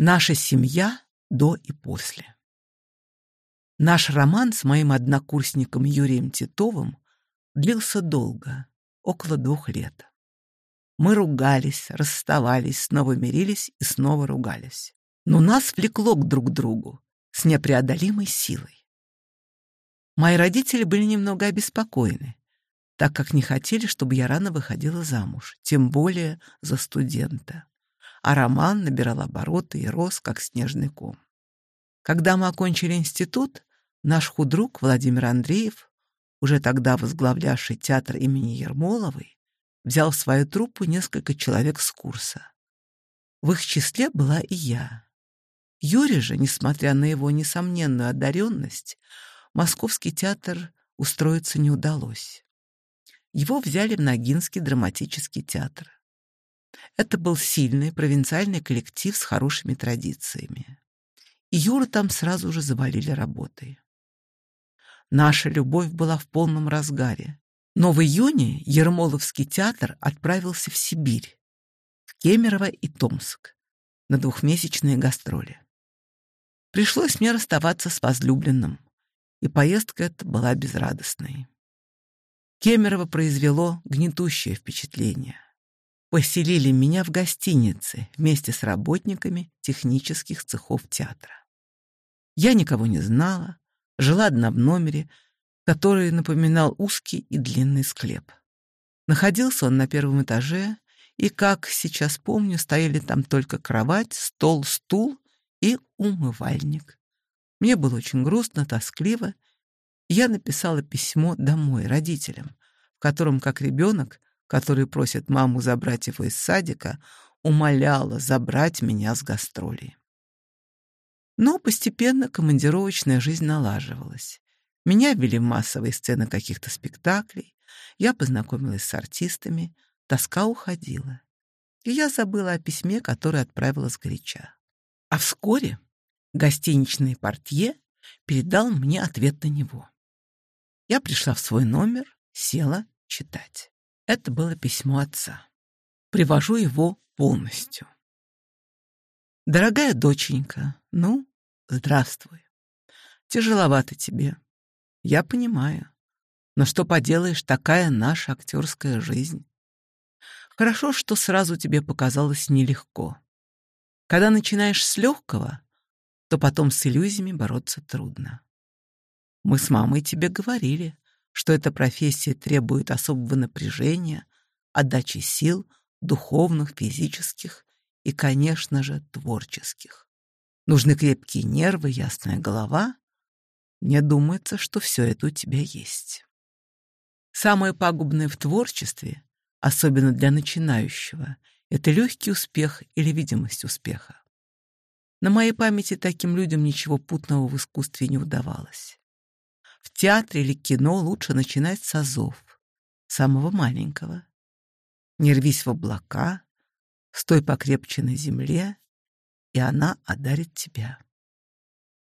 Наша семья до и после. Наш роман с моим однокурсником Юрием Титовым длился долго, около двух лет. Мы ругались, расставались, снова мирились и снова ругались. Но нас влекло к друг другу с непреодолимой силой. Мои родители были немного обеспокоены, так как не хотели, чтобы я рано выходила замуж, тем более за студента а роман набирал обороты и рос, как снежный ком. Когда мы окончили институт, наш худрук Владимир Андреев, уже тогда возглавлявший театр имени Ермоловой, взял в свою труппу несколько человек с курса. В их числе была и я. Юрий же, несмотря на его несомненную одаренность, Московский театр устроиться не удалось. Его взяли в Ногинский драматический театр. Это был сильный провинциальный коллектив с хорошими традициями. И Юру там сразу же завалили работой. Наша любовь была в полном разгаре. Но в июне Ермоловский театр отправился в Сибирь, в Кемерово и Томск, на двухмесячные гастроли. Пришлось мне расставаться с возлюбленным, и поездка эта была безрадостной. Кемерово произвело гнетущее впечатление поселили меня в гостинице вместе с работниками технических цехов театра. Я никого не знала, жила одна в номере, который напоминал узкий и длинный склеп. Находился он на первом этаже, и, как сейчас помню, стояли там только кровать, стол, стул и умывальник. Мне было очень грустно, тоскливо, я написала письмо домой родителям, в котором, как ребенок, который просит маму забрать его из садика, умоляла забрать меня с гастролей. Но постепенно командировочная жизнь налаживалась. Меня ввели в массовые сцены каких-то спектаклей, я познакомилась с артистами, тоска уходила. И я забыла о письме, которое отправила с горяча. А вскоре гостиничный портье передал мне ответ на него. Я пришла в свой номер, села читать. Это было письмо отца. Привожу его полностью. Дорогая доченька, ну, здравствуй. Тяжеловато тебе. Я понимаю. Но что поделаешь, такая наша актерская жизнь. Хорошо, что сразу тебе показалось нелегко. Когда начинаешь с легкого, то потом с иллюзиями бороться трудно. Мы с мамой тебе говорили, что эта профессия требует особого напряжения, отдачи сил, духовных, физических и, конечно же, творческих. Нужны крепкие нервы, ясная голова. Мне думается, что все это у тебя есть. Самое пагубное в творчестве, особенно для начинающего, это легкий успех или видимость успеха. На моей памяти таким людям ничего путного в искусстве не удавалось. В театре или кино лучше начинать с азов, самого маленького. Не рвись в облака, стой покрепче на земле, и она одарит тебя.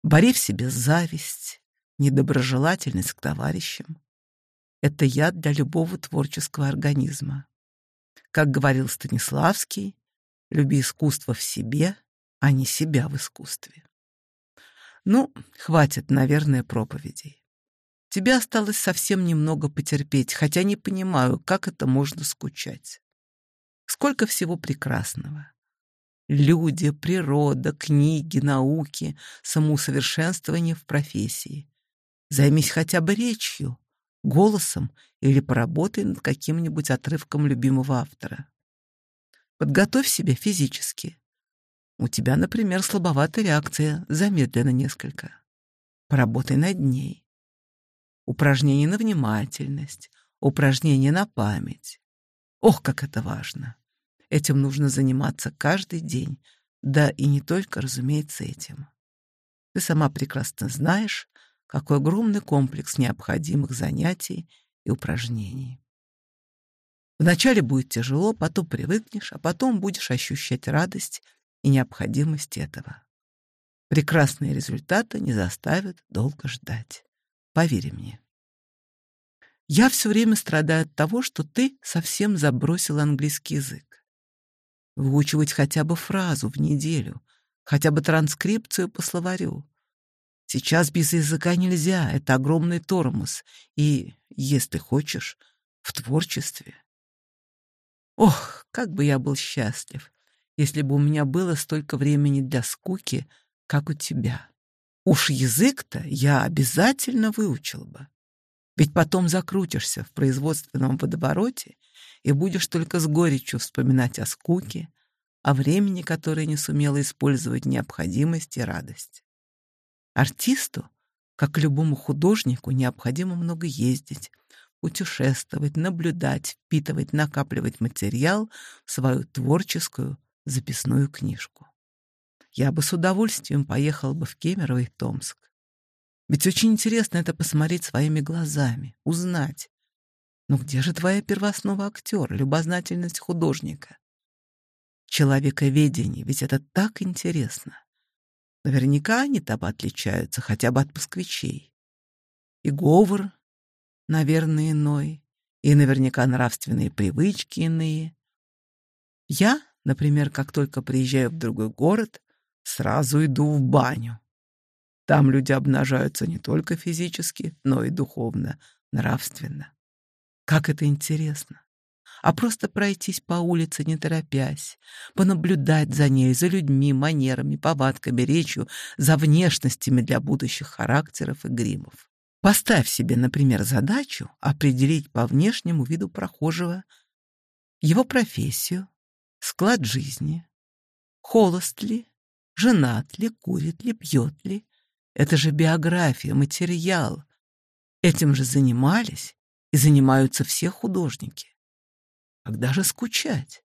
Бори в себе зависть, недоброжелательность к товарищам. Это яд для любого творческого организма. Как говорил Станиславский, люби искусство в себе, а не себя в искусстве. Ну, хватит, наверное, проповедей. Тебе осталось совсем немного потерпеть, хотя не понимаю, как это можно скучать. Сколько всего прекрасного. Люди, природа, книги, науки, самоусовершенствование в профессии. Займись хотя бы речью, голосом или поработай над каким-нибудь отрывком любимого автора. Подготовь себя физически. У тебя, например, слабоватая реакция, замедлена несколько. Поработай над ней упражнение на внимательность, упражнение на память. Ох, как это важно! Этим нужно заниматься каждый день, да и не только, разумеется, этим. Ты сама прекрасно знаешь, какой огромный комплекс необходимых занятий и упражнений. Вначале будет тяжело, потом привыкнешь, а потом будешь ощущать радость и необходимость этого. Прекрасные результаты не заставят долго ждать. Поверь мне. Я все время страдаю от того, что ты совсем забросил английский язык. Выучивать хотя бы фразу в неделю, хотя бы транскрипцию по словарю. Сейчас без языка нельзя, это огромный тормоз. И, если хочешь, в творчестве. Ох, как бы я был счастлив, если бы у меня было столько времени для скуки, как у тебя. Уж язык-то я обязательно выучил бы. Ведь потом закрутишься в производственном водовороте и будешь только с горечью вспоминать о скуке, о времени, которое не сумела использовать необходимость и радость. Артисту, как любому художнику, необходимо много ездить, путешествовать, наблюдать, впитывать, накапливать материал в свою творческую записную книжку я бы с удовольствием поехал бы в Кемерово и Томск. Ведь очень интересно это посмотреть своими глазами, узнать. Но где же твоя первоснова актер, любознательность художника? Человековедение, ведь это так интересно. Наверняка они там отличаются, хотя бы от москвичей. И говор, наверное, иной, и наверняка нравственные привычки иные. Я, например, как только приезжаю в другой город, сразу иду в баню. Там люди обнажаются не только физически, но и духовно, нравственно. Как это интересно! а просто пройтись по улице, не торопясь, понаблюдать за ней, за людьми, манерами, повадками, речью, за внешностями для будущих характеров и гримов. Поставь себе, например, задачу определить по внешнему виду прохожего его профессию, склад жизни, холост ли, женат ли, курит ли, пьет ли. Это же биография, материал. Этим же занимались и занимаются все художники. Когда же скучать?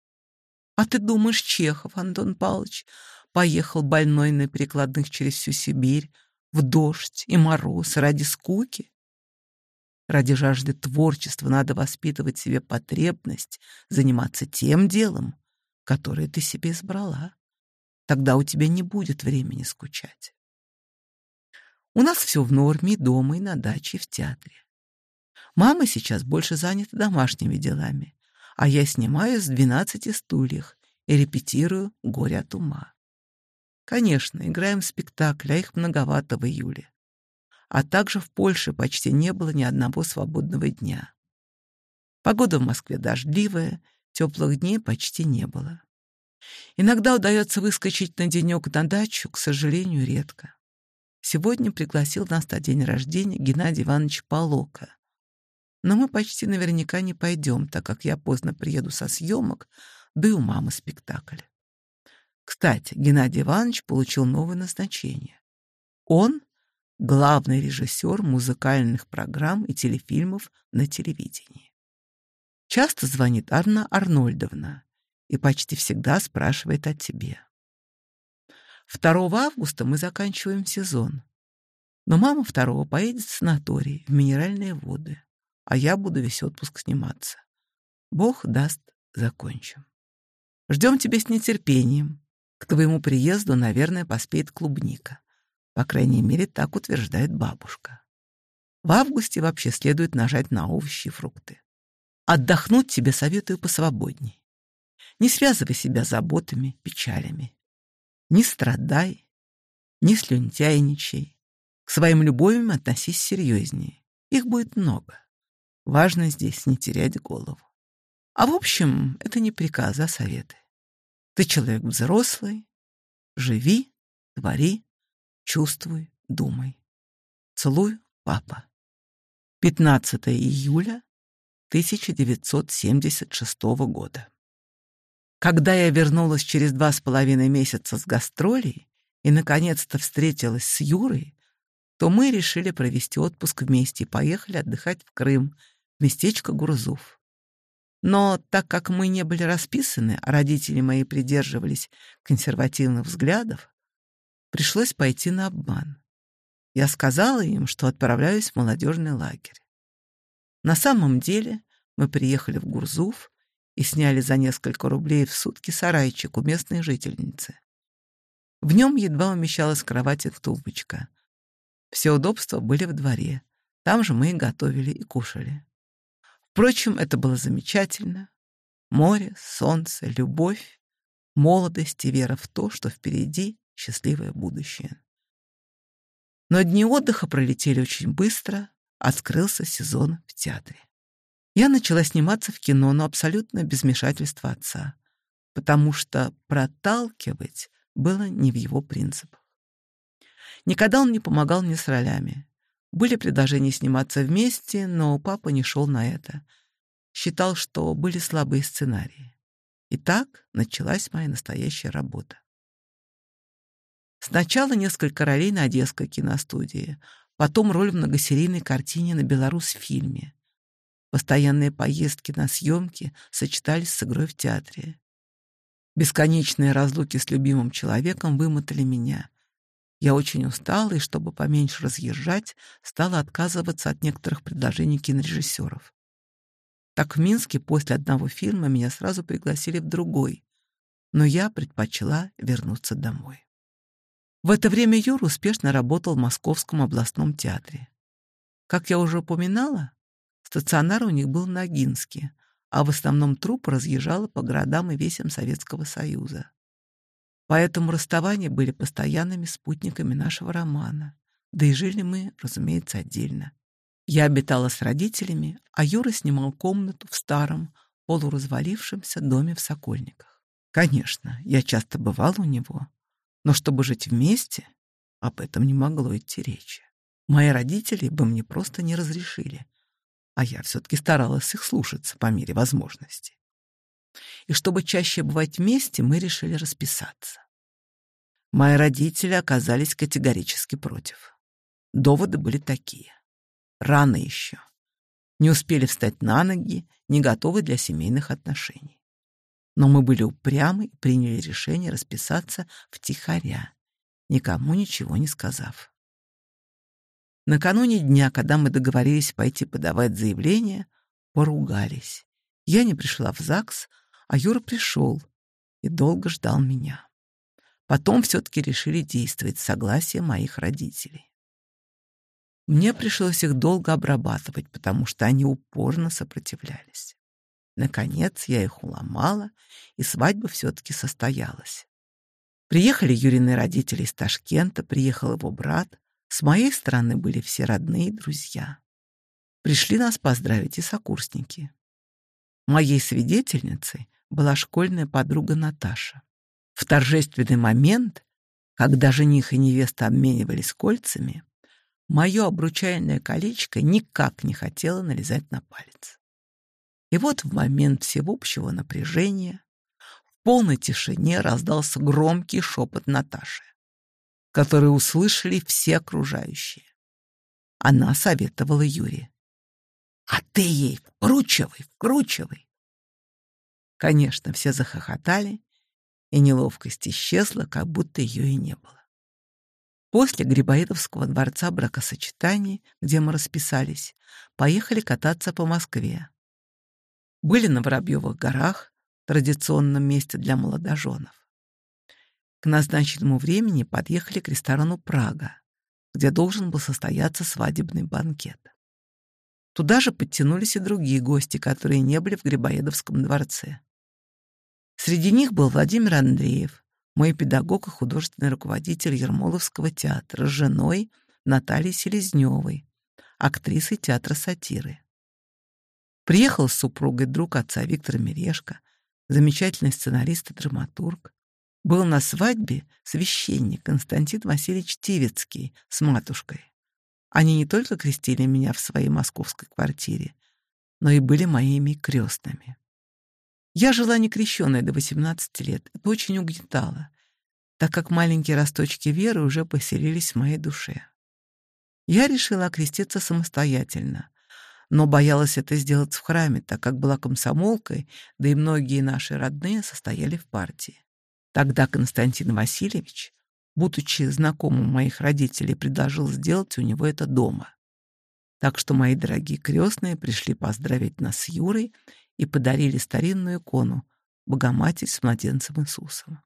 А ты думаешь, Чехов, Антон Павлович, поехал больной на перекладных через всю Сибирь, в дождь и мороз ради скуки? Ради жажды творчества надо воспитывать себе потребность заниматься тем делом, которое ты себе избрала. Тогда у тебя не будет времени скучать. У нас все в норме, дома и на даче, и в театре. Мама сейчас больше занята домашними делами, а я снимаюсь с двенадцати стульях и репетирую «Горе от ума». Конечно, играем спектакль, а их многовато в июле. А также в Польше почти не было ни одного свободного дня. Погода в Москве дождливая, теплых дней почти не было. Иногда удается выскочить на денек на дачу, к сожалению, редко. Сегодня пригласил нас на день рождения Геннадий Иванович Полока. Но мы почти наверняка не пойдем, так как я поздно приеду со съемок, да и у мамы спектакль. Кстати, Геннадий Иванович получил новое назначение. Он — главный режиссер музыкальных программ и телефильмов на телевидении. Часто звонит Арна Арнольдовна, и почти всегда спрашивает о тебе. 2 августа мы заканчиваем сезон. Но мама второго поедет в санаторий, в минеральные воды, а я буду весь отпуск сниматься. Бог даст, закончим. Ждем тебя с нетерпением. К твоему приезду, наверное, поспеет клубника. По крайней мере, так утверждает бабушка. В августе вообще следует нажать на овощи и фрукты. Отдохнуть тебе советую посвободней. Не связывай себя заботами, печалями. Не страдай, не слюнтяйничай. К своим любовям относись серьезнее. Их будет много. Важно здесь не терять голову. А в общем, это не приказы, а советы. Ты человек взрослый. Живи, твори, чувствуй, думай. Целую, папа. 15 июля 1976 года. Когда я вернулась через два с половиной месяца с гастролей и, наконец-то, встретилась с Юрой, то мы решили провести отпуск вместе и поехали отдыхать в Крым, в местечко Гурзуф. Но так как мы не были расписаны, а родители мои придерживались консервативных взглядов, пришлось пойти на обман. Я сказала им, что отправляюсь в молодежный лагерь. На самом деле мы приехали в Гурзуф, и сняли за несколько рублей в сутки сарайчик у местной жительницы. В нем едва умещалась кровать и тумбочка. Все удобства были в дворе. Там же мы и готовили, и кушали. Впрочем, это было замечательно. Море, солнце, любовь, молодость и вера в то, что впереди счастливое будущее. Но дни отдыха пролетели очень быстро, открылся сезон в театре я начала сниматься в кино, но абсолютно без вмешательства отца, потому что проталкивать было не в его принципах. Никогда он не помогал мне с ролями. Были предложения сниматься вместе, но папа не шел на это. Считал, что были слабые сценарии. И так началась моя настоящая работа. Сначала несколько ролей на Одесской киностудии, потом роль в многосерийной картине на Беларусь-фильме. Постоянные поездки на съемки сочетались с игрой в театре. Бесконечные разлуки с любимым человеком вымотали меня. Я очень устала и, чтобы поменьше разъезжать, стала отказываться от некоторых предложений кинорежиссеров. Так в Минске после одного фильма меня сразу пригласили в другой, но я предпочла вернуться домой. В это время Юр успешно работал в Московском областном театре. Как я уже упоминала, Стационар у них был на Гинске, а в основном труп разъезжала по городам и весям Советского Союза. Поэтому расставания были постоянными спутниками нашего романа. Да и жили мы, разумеется, отдельно. Я обитала с родителями, а Юра снимал комнату в старом, полуразвалившемся доме в Сокольниках. Конечно, я часто бывала у него, но чтобы жить вместе, об этом не могло идти речи. Мои родители бы мне просто не разрешили а я все-таки старалась их слушаться по мере возможности. И чтобы чаще бывать вместе, мы решили расписаться. Мои родители оказались категорически против. Доводы были такие. Рано еще. Не успели встать на ноги, не готовы для семейных отношений. Но мы были упрямы и приняли решение расписаться втихаря, никому ничего не сказав. Накануне дня, когда мы договорились пойти подавать заявление, поругались. Я не пришла в ЗАГС, а Юра пришел и долго ждал меня. Потом все-таки решили действовать с согласия моих родителей. Мне пришлось их долго обрабатывать, потому что они упорно сопротивлялись. Наконец я их уломала, и свадьба все-таки состоялась. Приехали Юрины родители из Ташкента, приехал его брат, с моей стороны были все родные и друзья. Пришли нас поздравить и сокурсники. Моей свидетельницей была школьная подруга Наташа. В торжественный момент, когда жених и невеста обменивались кольцами, мое обручальное колечко никак не хотело налезать на палец. И вот в момент всеобщего напряжения в полной тишине раздался громкий шепот Наташи который услышали все окружающие. Она советовала Юре. «А ты ей вкручивай, вкручивай!» Конечно, все захохотали, и неловкость исчезла, как будто ее и не было. После Грибоедовского дворца бракосочетаний, где мы расписались, поехали кататься по Москве. Были на Воробьевых горах, традиционном месте для молодоженов. К назначенному времени подъехали к ресторану «Прага», где должен был состояться свадебный банкет. Туда же подтянулись и другие гости, которые не были в Грибоедовском дворце. Среди них был Владимир Андреев, мой педагог и художественный руководитель Ермоловского театра с женой Натальей Селезневой, актрисой театра сатиры. Приехал с супругой друг отца Виктора Мережко, замечательный сценарист и драматург, был на свадьбе священник Константин Васильевич Тивицкий с матушкой. Они не только крестили меня в своей московской квартире, но и были моими крестными. Я жила некрещенной до 18 лет. Это очень угнетало, так как маленькие росточки веры уже поселились в моей душе. Я решила окреститься самостоятельно, но боялась это сделать в храме, так как была комсомолкой, да и многие наши родные состояли в партии. Тогда Константин Васильевич, будучи знакомым моих родителей, предложил сделать у него это дома. Так что мои дорогие крестные пришли поздравить нас с Юрой и подарили старинную икону Богоматерь с младенцем Иисусом.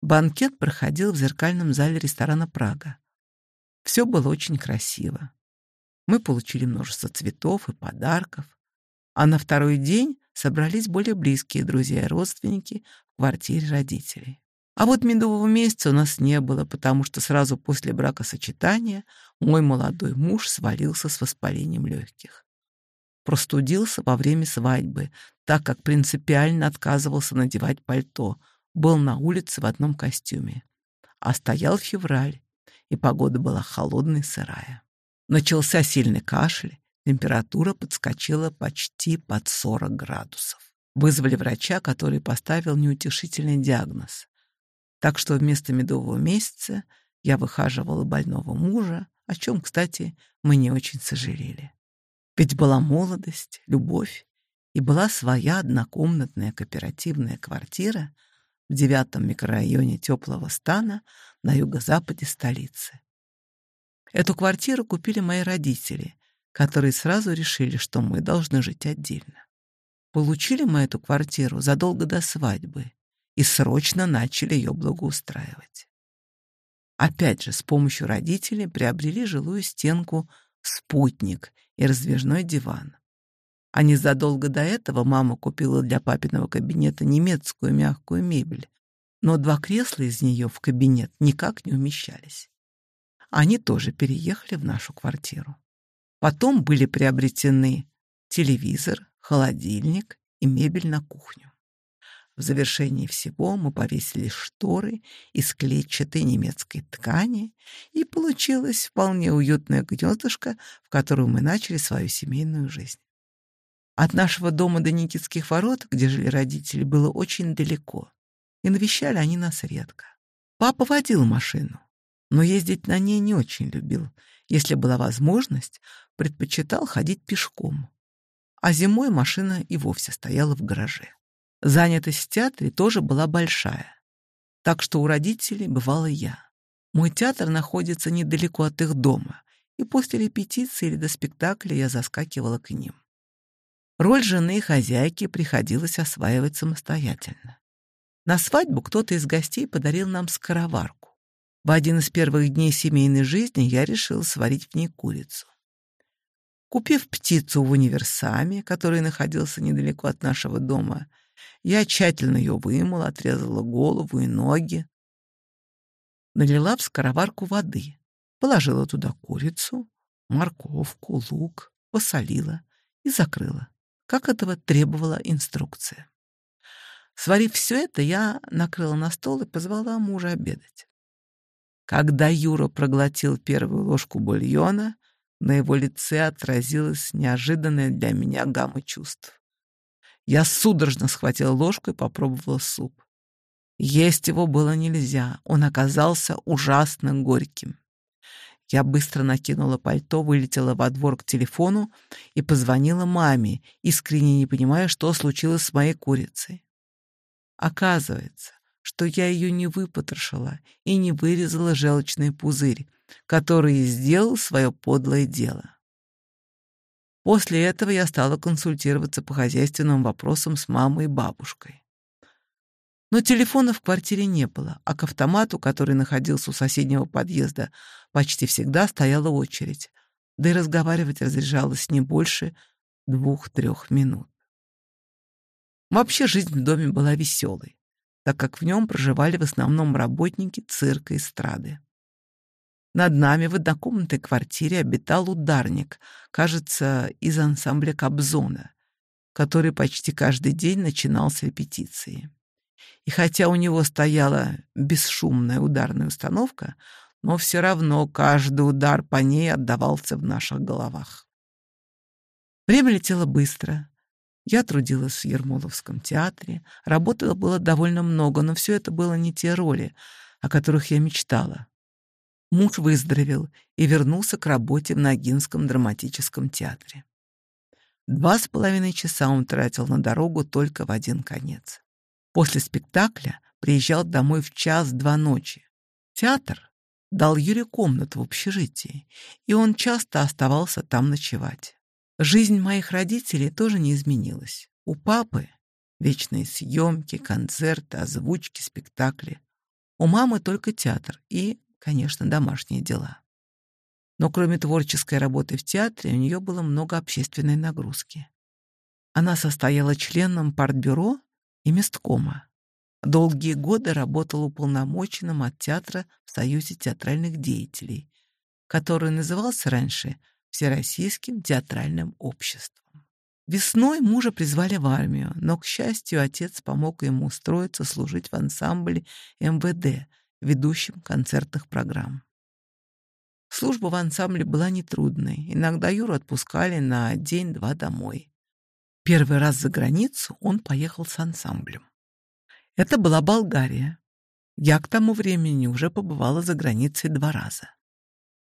Банкет проходил в зеркальном зале ресторана «Прага». Все было очень красиво. Мы получили множество цветов и подарков, а на второй день собрались более близкие друзья и родственники, квартире родителей. А вот медового месяца у нас не было, потому что сразу после бракосочетания мой молодой муж свалился с воспалением легких. Простудился во время свадьбы, так как принципиально отказывался надевать пальто, был на улице в одном костюме. А стоял февраль, и погода была холодная и сырая. Начался сильный кашель, температура подскочила почти под 40 градусов. Вызвали врача, который поставил неутешительный диагноз. Так что вместо медового месяца я выхаживала больного мужа, о чем, кстати, мы не очень сожалели. Ведь была молодость, любовь, и была своя однокомнатная кооперативная квартира в девятом микрорайоне теплого стана на юго-западе столицы. Эту квартиру купили мои родители, которые сразу решили, что мы должны жить отдельно. Получили мы эту квартиру задолго до свадьбы и срочно начали ее благоустраивать. Опять же, с помощью родителей приобрели жилую стенку «Спутник» и раздвижной диван. А незадолго до этого мама купила для папиного кабинета немецкую мягкую мебель, но два кресла из нее в кабинет никак не умещались. Они тоже переехали в нашу квартиру. Потом были приобретены телевизор, холодильник и мебель на кухню. В завершении всего мы повесили шторы из клетчатой немецкой ткани, и получилось вполне уютное гнездышко, в котором мы начали свою семейную жизнь. От нашего дома до Никитских ворот, где жили родители, было очень далеко, и навещали они нас редко. Папа водил машину, но ездить на ней не очень любил. Если была возможность, предпочитал ходить пешком а зимой машина и вовсе стояла в гараже. Занятость в театре тоже была большая. Так что у родителей бывала я. Мой театр находится недалеко от их дома, и после репетиции или до спектакля я заскакивала к ним. Роль жены и хозяйки приходилось осваивать самостоятельно. На свадьбу кто-то из гостей подарил нам скороварку. В один из первых дней семейной жизни я решила сварить в ней курицу. Купив птицу в универсаме, который находился недалеко от нашего дома, я тщательно ее вымыл, отрезала голову и ноги, налила в скороварку воды, положила туда курицу, морковку, лук, посолила и закрыла, как этого требовала инструкция. Сварив все это, я накрыла на стол и позвала мужа обедать. Когда Юра проглотил первую ложку бульона, на его лице отразилась неожиданная для меня гамма чувств. Я судорожно схватила ложку и попробовала суп. Есть его было нельзя, он оказался ужасно горьким. Я быстро накинула пальто, вылетела во двор к телефону и позвонила маме, искренне не понимая, что случилось с моей курицей. Оказывается, что я ее не выпотрошила и не вырезала желчный пузырь, который и сделал свое подлое дело. После этого я стала консультироваться по хозяйственным вопросам с мамой и бабушкой. Но телефона в квартире не было, а к автомату, который находился у соседнего подъезда, почти всегда стояла очередь, да и разговаривать разряжалось не больше двух-трех минут. Вообще жизнь в доме была веселой, так как в нем проживали в основном работники цирка и эстрады. Над нами в однокомнатной квартире обитал ударник, кажется, из ансамбля Кобзона, который почти каждый день начинал с репетиции. И хотя у него стояла бесшумная ударная установка, но все равно каждый удар по ней отдавался в наших головах. Время летело быстро. Я трудилась в Ермоловском театре, работала было довольно много, но все это было не те роли, о которых я мечтала муж выздоровел и вернулся к работе в Ногинском драматическом театре. Два с половиной часа он тратил на дорогу только в один конец. После спектакля приезжал домой в час-два ночи. Театр дал Юре комнату в общежитии, и он часто оставался там ночевать. Жизнь моих родителей тоже не изменилась. У папы вечные съемки, концерты, озвучки, спектакли. У мамы только театр и конечно, домашние дела. Но кроме творческой работы в театре у нее было много общественной нагрузки. Она состояла членом партбюро и месткома. Долгие годы работала уполномоченным от театра в Союзе театральных деятелей, который назывался раньше Всероссийским театральным обществом. Весной мужа призвали в армию, но, к счастью, отец помог ему устроиться служить в ансамбле МВД – ведущим концертных программ. Служба в ансамбле была нетрудной. Иногда Юру отпускали на день-два домой. Первый раз за границу он поехал с ансамблем. Это была Болгария. Я к тому времени уже побывала за границей два раза.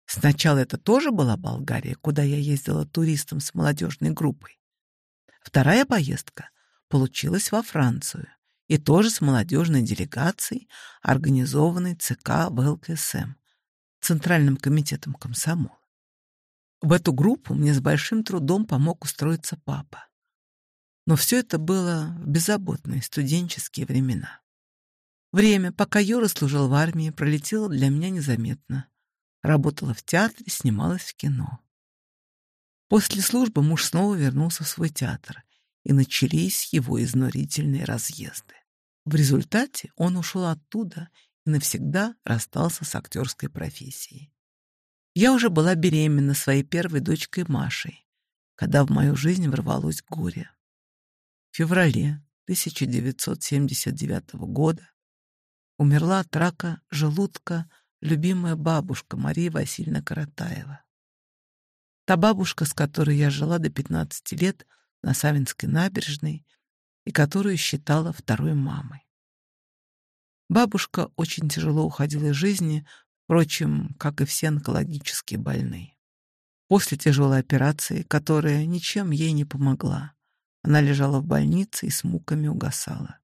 Сначала это тоже была Болгария, куда я ездила туристом с молодежной группой. Вторая поездка получилась во Францию и тоже с молодежной делегацией, организованной ЦК ВЛКСМ, Центральным комитетом комсомола. В эту группу мне с большим трудом помог устроиться папа. Но все это было в беззаботные студенческие времена. Время, пока Юра служил в армии, пролетело для меня незаметно. Работала в театре, снималась в кино. После службы муж снова вернулся в свой театр и начались его изнурительные разъезды. В результате он ушел оттуда и навсегда расстался с актерской профессией. Я уже была беременна своей первой дочкой Машей, когда в мою жизнь ворвалось горе. В феврале 1979 года умерла от рака желудка любимая бабушка Мария Васильевна Каратаева. Та бабушка, с которой я жила до 15 лет – на Савинской набережной и которую считала второй мамой. Бабушка очень тяжело уходила из жизни, впрочем, как и все онкологические больные. После тяжелой операции, которая ничем ей не помогла, она лежала в больнице и с муками угасала.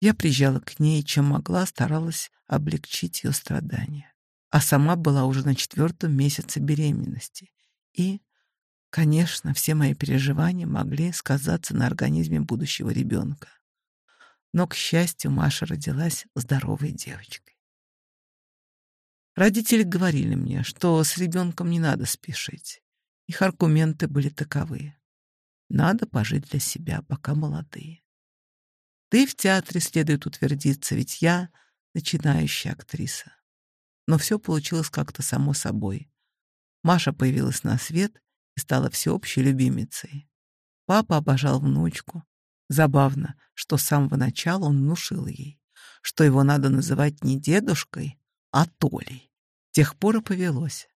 Я приезжала к ней, чем могла, старалась облегчить ее страдания. А сама была уже на четвертом месяце беременности и Конечно, все мои переживания могли сказаться на организме будущего ребенка. Но, к счастью, Маша родилась здоровой девочкой. Родители говорили мне, что с ребенком не надо спешить. Их аргументы были таковы. Надо пожить для себя, пока молодые. Ты в театре следует утвердиться, ведь я начинающая актриса. Но все получилось как-то само собой. Маша появилась на свет, и стала всеобщей любимицей. Папа обожал внучку. Забавно, что с самого начала он внушил ей, что его надо называть не дедушкой, а Толей. Тех пор и повелось.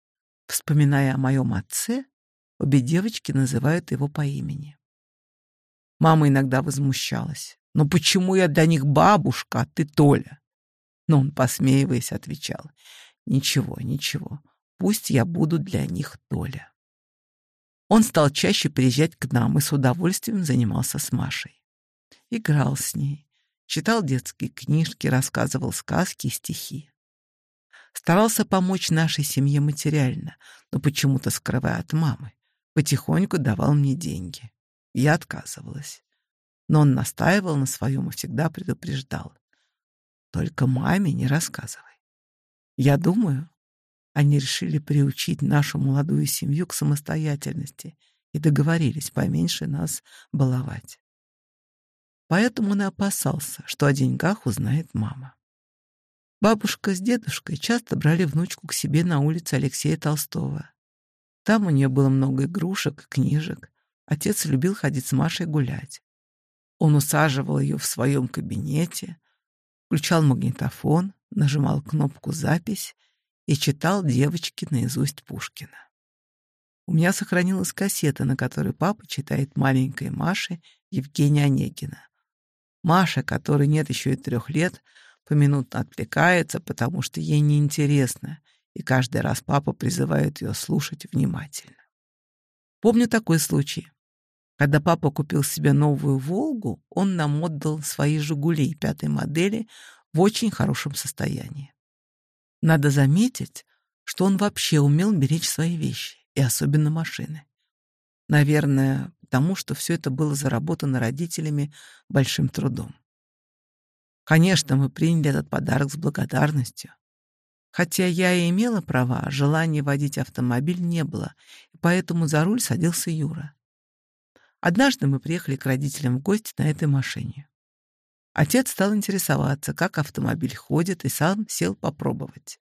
Вспоминая о моем отце, обе девочки называют его по имени. Мама иногда возмущалась. "Но почему я для них бабушка, а ты Толя?» Но он, посмеиваясь, отвечал. «Ничего, ничего, пусть я буду для них Толя». Он стал чаще приезжать к нам и с удовольствием занимался с Машей. Играл с ней, читал детские книжки, рассказывал сказки и стихи. Старался помочь нашей семье материально, но почему-то скрывая от мамы. Потихоньку давал мне деньги. Я отказывалась. Но он настаивал на своем и всегда предупреждал. «Только маме не рассказывай. Я думаю, они решили приучить нашу молодую семью к самостоятельности и договорились поменьше нас баловать. Поэтому он и опасался, что о деньгах узнает мама. Бабушка с дедушкой часто брали внучку к себе на улице Алексея Толстого. Там у нее было много игрушек, книжек. Отец любил ходить с Машей гулять. Он усаживал ее в своем кабинете, включал магнитофон, нажимал кнопку «Запись» и читал девочке наизусть Пушкина. У меня сохранилась кассета, на которой папа читает маленькой Маше Евгения Онегина. Маша, которой нет еще и трех лет, поминутно отвлекается, потому что ей неинтересно, и каждый раз папа призывает ее слушать внимательно. Помню такой случай. Когда папа купил себе новую «Волгу», он нам отдал свои «Жигули» пятой модели в очень хорошем состоянии. Надо заметить, что он вообще умел беречь свои вещи, и особенно машины. Наверное, потому что все это было заработано родителями большим трудом. Конечно, мы приняли этот подарок с благодарностью. Хотя я и имела права, желания водить автомобиль не было, и поэтому за руль садился Юра. Однажды мы приехали к родителям в гости на этой машине. Отец стал интересоваться, как автомобиль ходит, и сам сел попробовать.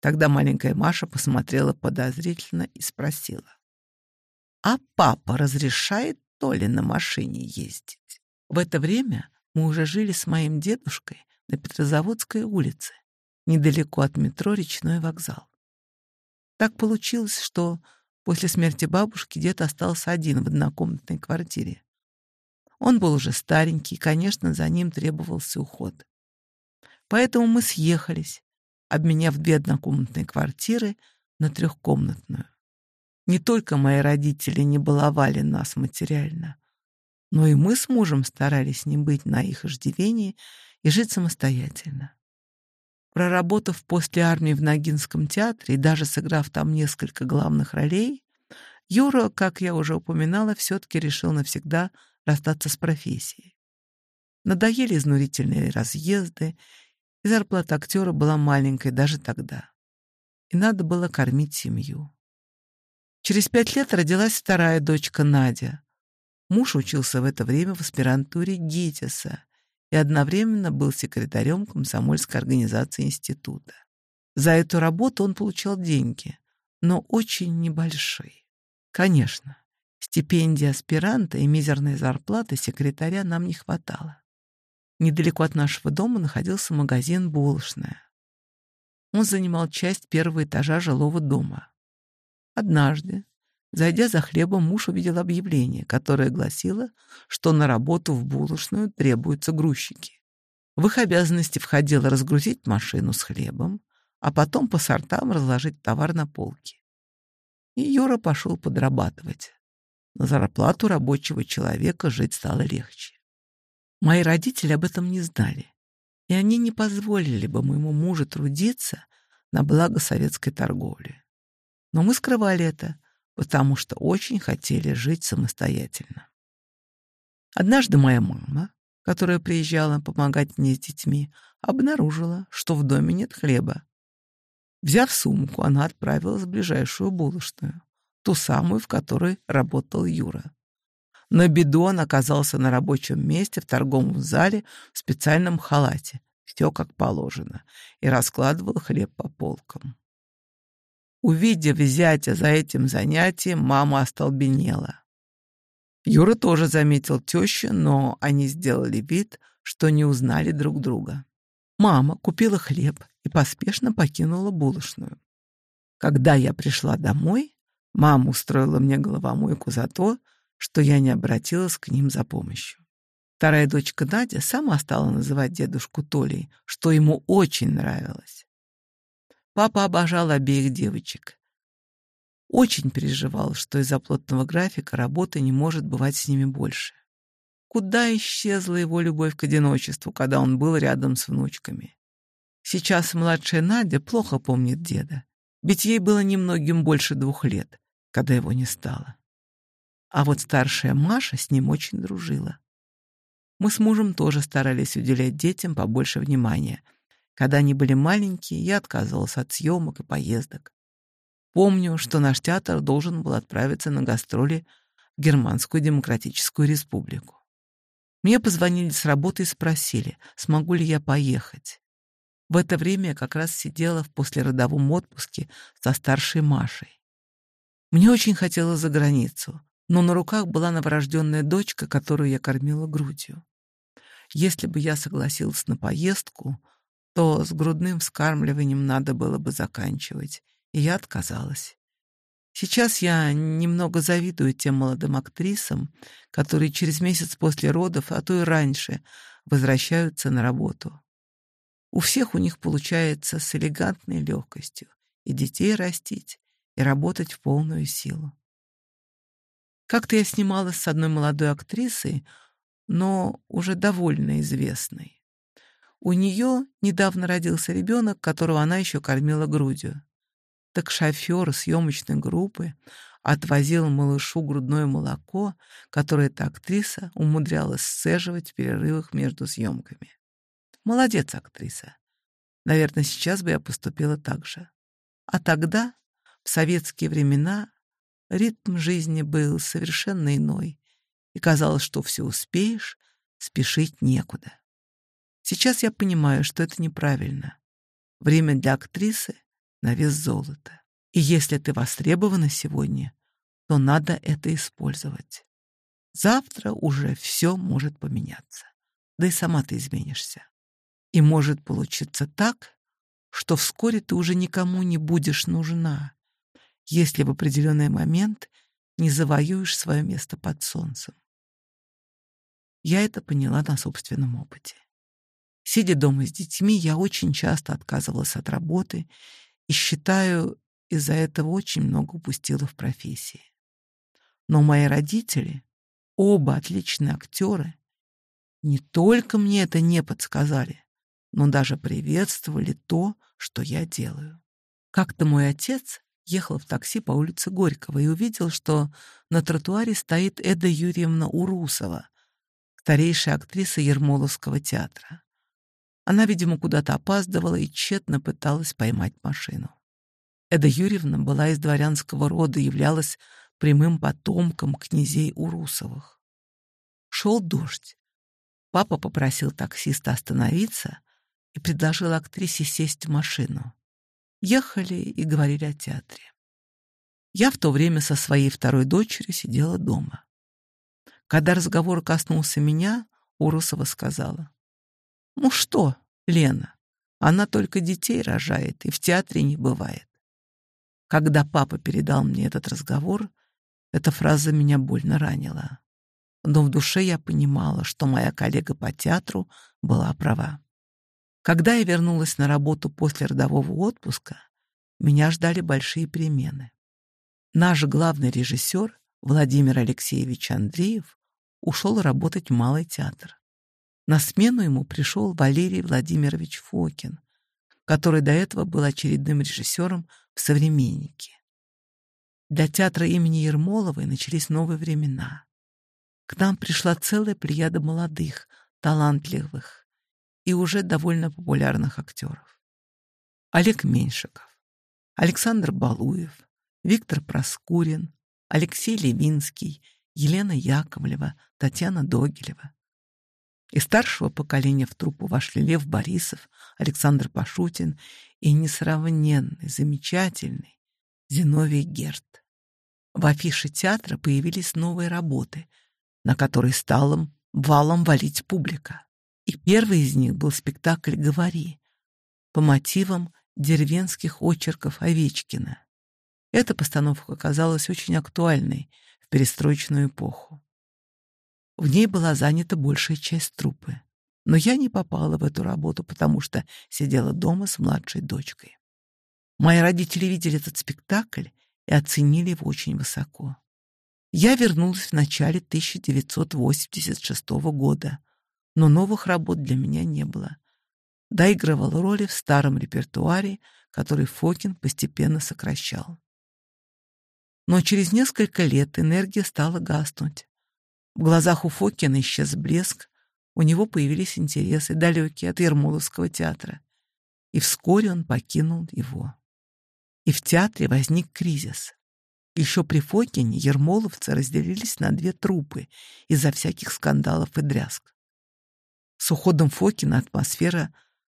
Тогда маленькая Маша посмотрела подозрительно и спросила. «А папа разрешает Толе на машине ездить?» В это время мы уже жили с моим дедушкой на Петрозаводской улице, недалеко от метро «Речной вокзал». Так получилось, что после смерти бабушки дед остался один в однокомнатной квартире. Он был уже старенький, и, конечно, за ним требовался уход. Поэтому мы съехались, обменяв две однокомнатные квартиры на трехкомнатную. Не только мои родители не баловали нас материально, но и мы с мужем старались не быть на их иждивении и жить самостоятельно. Проработав после армии в Ногинском театре и даже сыграв там несколько главных ролей, Юра, как я уже упоминала, все-таки решил навсегда расстаться с профессией. Надоели изнурительные разъезды, и зарплата актера была маленькой даже тогда. И надо было кормить семью. Через пять лет родилась вторая дочка Надя. Муж учился в это время в аспирантуре ГИТИСа и одновременно был секретарем комсомольской организации института. За эту работу он получал деньги, но очень небольшие. Конечно, Стипендии аспиранта и мизерной зарплаты секретаря нам не хватало. Недалеко от нашего дома находился магазин «Булочная». Он занимал часть первого этажа жилого дома. Однажды, зайдя за хлебом, муж увидел объявление, которое гласило, что на работу в булочную требуются грузчики. В их обязанности входило разгрузить машину с хлебом, а потом по сортам разложить товар на полке. И Юра пошел подрабатывать. На зарплату рабочего человека жить стало легче. Мои родители об этом не знали, и они не позволили бы моему мужу трудиться на благо советской торговли. Но мы скрывали это, потому что очень хотели жить самостоятельно. Однажды моя мама, которая приезжала помогать мне с детьми, обнаружила, что в доме нет хлеба. Взяв сумку, она отправилась в ближайшую булочную ту самую, в которой работал Юра. На беду он оказался на рабочем месте в торговом зале в специальном халате, все как положено, и раскладывал хлеб по полкам. Увидев зятя за этим занятием, мама остолбенела. Юра тоже заметил тещу, но они сделали вид, что не узнали друг друга. Мама купила хлеб и поспешно покинула булочную. Когда я пришла домой, Мама устроила мне головомойку за то, что я не обратилась к ним за помощью. Вторая дочка Надя сама стала называть дедушку Толей, что ему очень нравилось. Папа обожал обеих девочек. Очень переживал, что из-за плотного графика работы не может бывать с ними больше. Куда исчезла его любовь к одиночеству, когда он был рядом с внучками? Сейчас младшая Надя плохо помнит деда. Ведь ей было немногим больше двух лет, когда его не стало. А вот старшая Маша с ним очень дружила. Мы с мужем тоже старались уделять детям побольше внимания. Когда они были маленькие, я отказывалась от съемок и поездок. Помню, что наш театр должен был отправиться на гастроли в Германскую Демократическую Республику. Мне позвонили с работы и спросили, смогу ли я поехать. В это время я как раз сидела в послеродовом отпуске со старшей Машей. Мне очень хотелось за границу, но на руках была новорожденная дочка, которую я кормила грудью. Если бы я согласилась на поездку, то с грудным вскармливанием надо было бы заканчивать, и я отказалась. Сейчас я немного завидую тем молодым актрисам, которые через месяц после родов, а то и раньше, возвращаются на работу. У всех у них получается с элегантной легкостью и детей растить, и работать в полную силу. Как-то я снималась с одной молодой актрисой, но уже довольно известной. У нее недавно родился ребенок, которого она еще кормила грудью. Так шофер съемочной группы отвозил малышу грудное молоко, которое эта актриса умудрялась сцеживать в перерывах между съемками. Молодец, актриса. Наверное, сейчас бы я поступила так же. А тогда, в советские времена, ритм жизни был совершенно иной, и казалось, что все успеешь, спешить некуда. Сейчас я понимаю, что это неправильно. Время для актрисы на вес золота. И если ты востребована сегодня, то надо это использовать. Завтра уже все может поменяться. Да и сама ты изменишься. И может получиться так, что вскоре ты уже никому не будешь нужна, если в определенный момент не завоюешь свое место под солнцем. Я это поняла на собственном опыте. Сидя дома с детьми, я очень часто отказывалась от работы и, считаю, из-за этого очень много упустила в профессии. Но мои родители, оба отличные актеры, не только мне это не подсказали, но даже приветствовали то, что я делаю. Как-то мой отец ехал в такси по улице Горького и увидел, что на тротуаре стоит Эда Юрьевна Урусова, старейшая актриса Ермоловского театра. Она, видимо, куда-то опаздывала и тщетно пыталась поймать машину. Эда Юрьевна была из дворянского рода и являлась прямым потомком князей Урусовых. Шел дождь. Папа попросил таксиста остановиться, и предложил актрисе сесть в машину. Ехали и говорили о театре. Я в то время со своей второй дочерью сидела дома. Когда разговор коснулся меня, Урусова сказала. «Ну что, Лена, она только детей рожает и в театре не бывает». Когда папа передал мне этот разговор, эта фраза меня больно ранила. Но в душе я понимала, что моя коллега по театру была права. Когда я вернулась на работу после родового отпуска, меня ждали большие перемены. Наш главный режиссер, Владимир Алексеевич Андреев, ушел работать в Малый театр. На смену ему пришел Валерий Владимирович Фокин, который до этого был очередным режиссером в «Современнике». Для театра имени Ермоловой начались новые времена. К нам пришла целая плеяда молодых, талантливых, и уже довольно популярных актеров. Олег Меньшиков, Александр Балуев, Виктор Проскурин, Алексей Левинский, Елена Яковлева, Татьяна Догилева. Из старшего поколения в труппу вошли Лев Борисов, Александр Пашутин и несравненный, замечательный Зиновий Герт. В афише театра появились новые работы, на которые стала валом валить публика. И первый из них был спектакль «Говори» по мотивам деревенских очерков Овечкина. Эта постановка оказалась очень актуальной в перестроечную эпоху. В ней была занята большая часть труппы, Но я не попала в эту работу, потому что сидела дома с младшей дочкой. Мои родители видели этот спектакль и оценили его очень высоко. Я вернулась в начале 1986 года, но новых работ для меня не было. Доигрывал роли в старом репертуаре, который Фокин постепенно сокращал. Но через несколько лет энергия стала гаснуть. В глазах у Фокина исчез блеск, у него появились интересы, далекие от Ермоловского театра. И вскоре он покинул его. И в театре возник кризис. Еще при Фокине ермоловцы разделились на две трупы из-за всяких скандалов и дрязг. С уходом Фокина атмосфера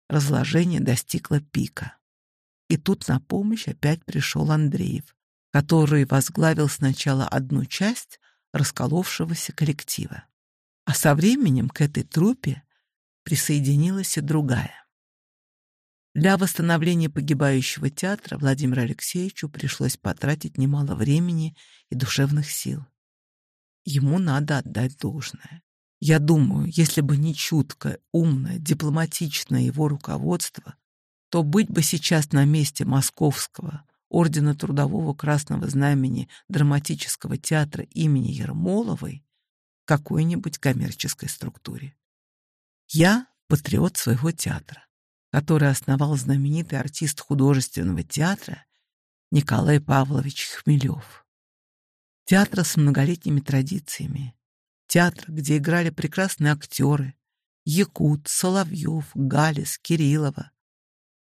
разложения достигла пика. И тут на помощь опять пришел Андреев, который возглавил сначала одну часть расколовшегося коллектива. А со временем к этой трупе присоединилась и другая. Для восстановления погибающего театра Владимиру Алексеевичу пришлось потратить немало времени и душевных сил. Ему надо отдать должное. Я думаю, если бы не чуткое, умное, дипломатичное его руководство, то быть бы сейчас на месте московского Ордена Трудового Красного Знамени Драматического театра имени Ермоловой какой-нибудь коммерческой структуре. Я — патриот своего театра, который основал знаменитый артист художественного театра Николай Павлович Хмелев. Театра с многолетними традициями, театр, где играли прекрасные актеры, Якут, Соловьев, Галис, Кириллова,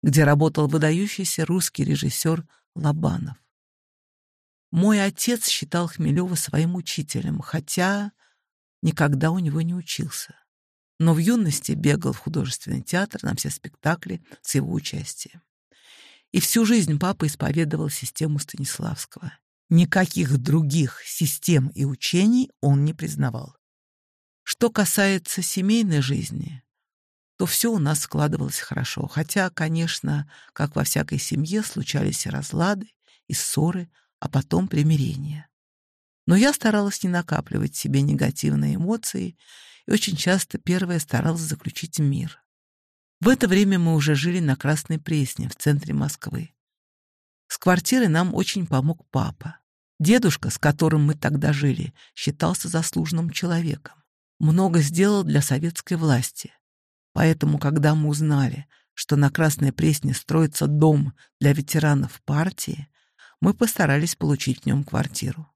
где работал выдающийся русский режиссер Лобанов. Мой отец считал Хмелева своим учителем, хотя никогда у него не учился. Но в юности бегал в художественный театр на все спектакли с его участием. И всю жизнь папа исповедовал систему Станиславского. Никаких других систем и учений он не признавал. Что касается семейной жизни, то все у нас складывалось хорошо, хотя, конечно, как во всякой семье, случались и разлады, и ссоры, а потом примирение. Но я старалась не накапливать себе негативные эмоции и очень часто первое старалась заключить мир. В это время мы уже жили на Красной Пресне, в центре Москвы. С квартиры нам очень помог папа. Дедушка, с которым мы тогда жили, считался заслуженным человеком. Много сделал для советской власти. Поэтому, когда мы узнали, что на Красной Пресне строится дом для ветеранов партии, мы постарались получить в нем квартиру.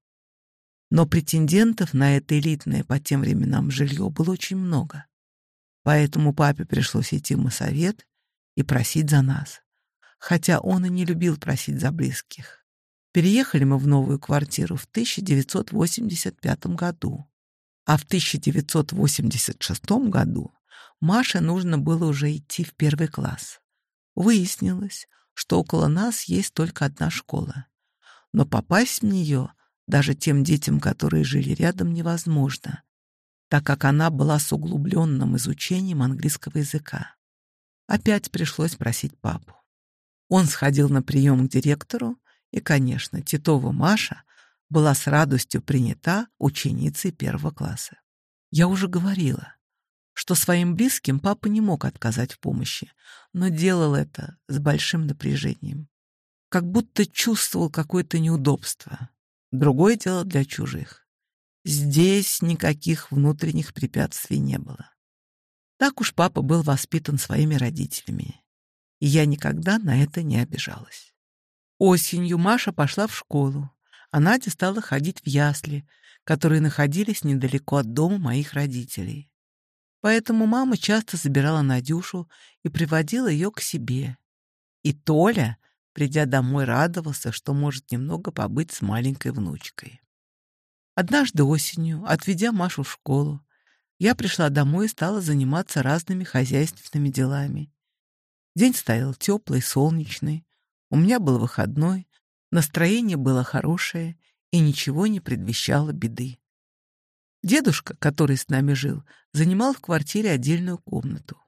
Но претендентов на это элитное по тем временам жилье было очень много. Поэтому папе пришлось идти в Моссовет и просить за нас хотя он и не любил просить за близких. Переехали мы в новую квартиру в 1985 году, а в 1986 году Маше нужно было уже идти в первый класс. Выяснилось, что около нас есть только одна школа. Но попасть в нее даже тем детям, которые жили рядом, невозможно, так как она была с углубленным изучением английского языка. Опять пришлось просить папу. Он сходил на прием к директору, и, конечно, Титова Маша была с радостью принята ученицей первого класса. Я уже говорила, что своим близким папа не мог отказать в помощи, но делал это с большим напряжением. Как будто чувствовал какое-то неудобство. Другое дело для чужих. Здесь никаких внутренних препятствий не было. Так уж папа был воспитан своими родителями и я никогда на это не обижалась. Осенью Маша пошла в школу, а Надя стала ходить в ясли, которые находились недалеко от дома моих родителей. Поэтому мама часто забирала Надюшу и приводила ее к себе. И Толя, придя домой, радовался, что может немного побыть с маленькой внучкой. Однажды осенью, отведя Машу в школу, я пришла домой и стала заниматься разными хозяйственными делами. День стоял теплый, солнечный. У меня был выходной, настроение было хорошее и ничего не предвещало беды. Дедушка, который с нами жил, занимал в квартире отдельную комнату.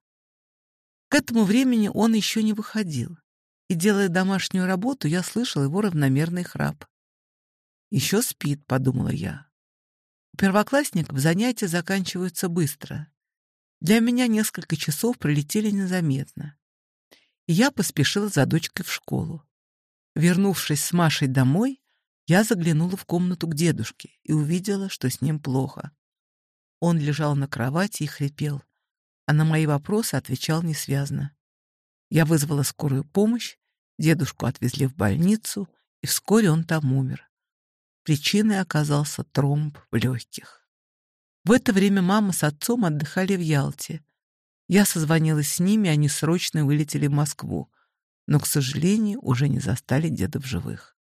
К этому времени он еще не выходил, и, делая домашнюю работу, я слышал его равномерный храп. «Еще спит», — подумала я. У первоклассников занятия заканчиваются быстро. Для меня несколько часов пролетели незаметно я поспешила за дочкой в школу. Вернувшись с Машей домой, я заглянула в комнату к дедушке и увидела, что с ним плохо. Он лежал на кровати и хрипел, а на мои вопросы отвечал несвязно. Я вызвала скорую помощь, дедушку отвезли в больницу, и вскоре он там умер. Причиной оказался тромб в легких. В это время мама с отцом отдыхали в Ялте — я созвонилась с ними, они срочно вылетели в Москву, но, к сожалению, уже не застали деда в живых.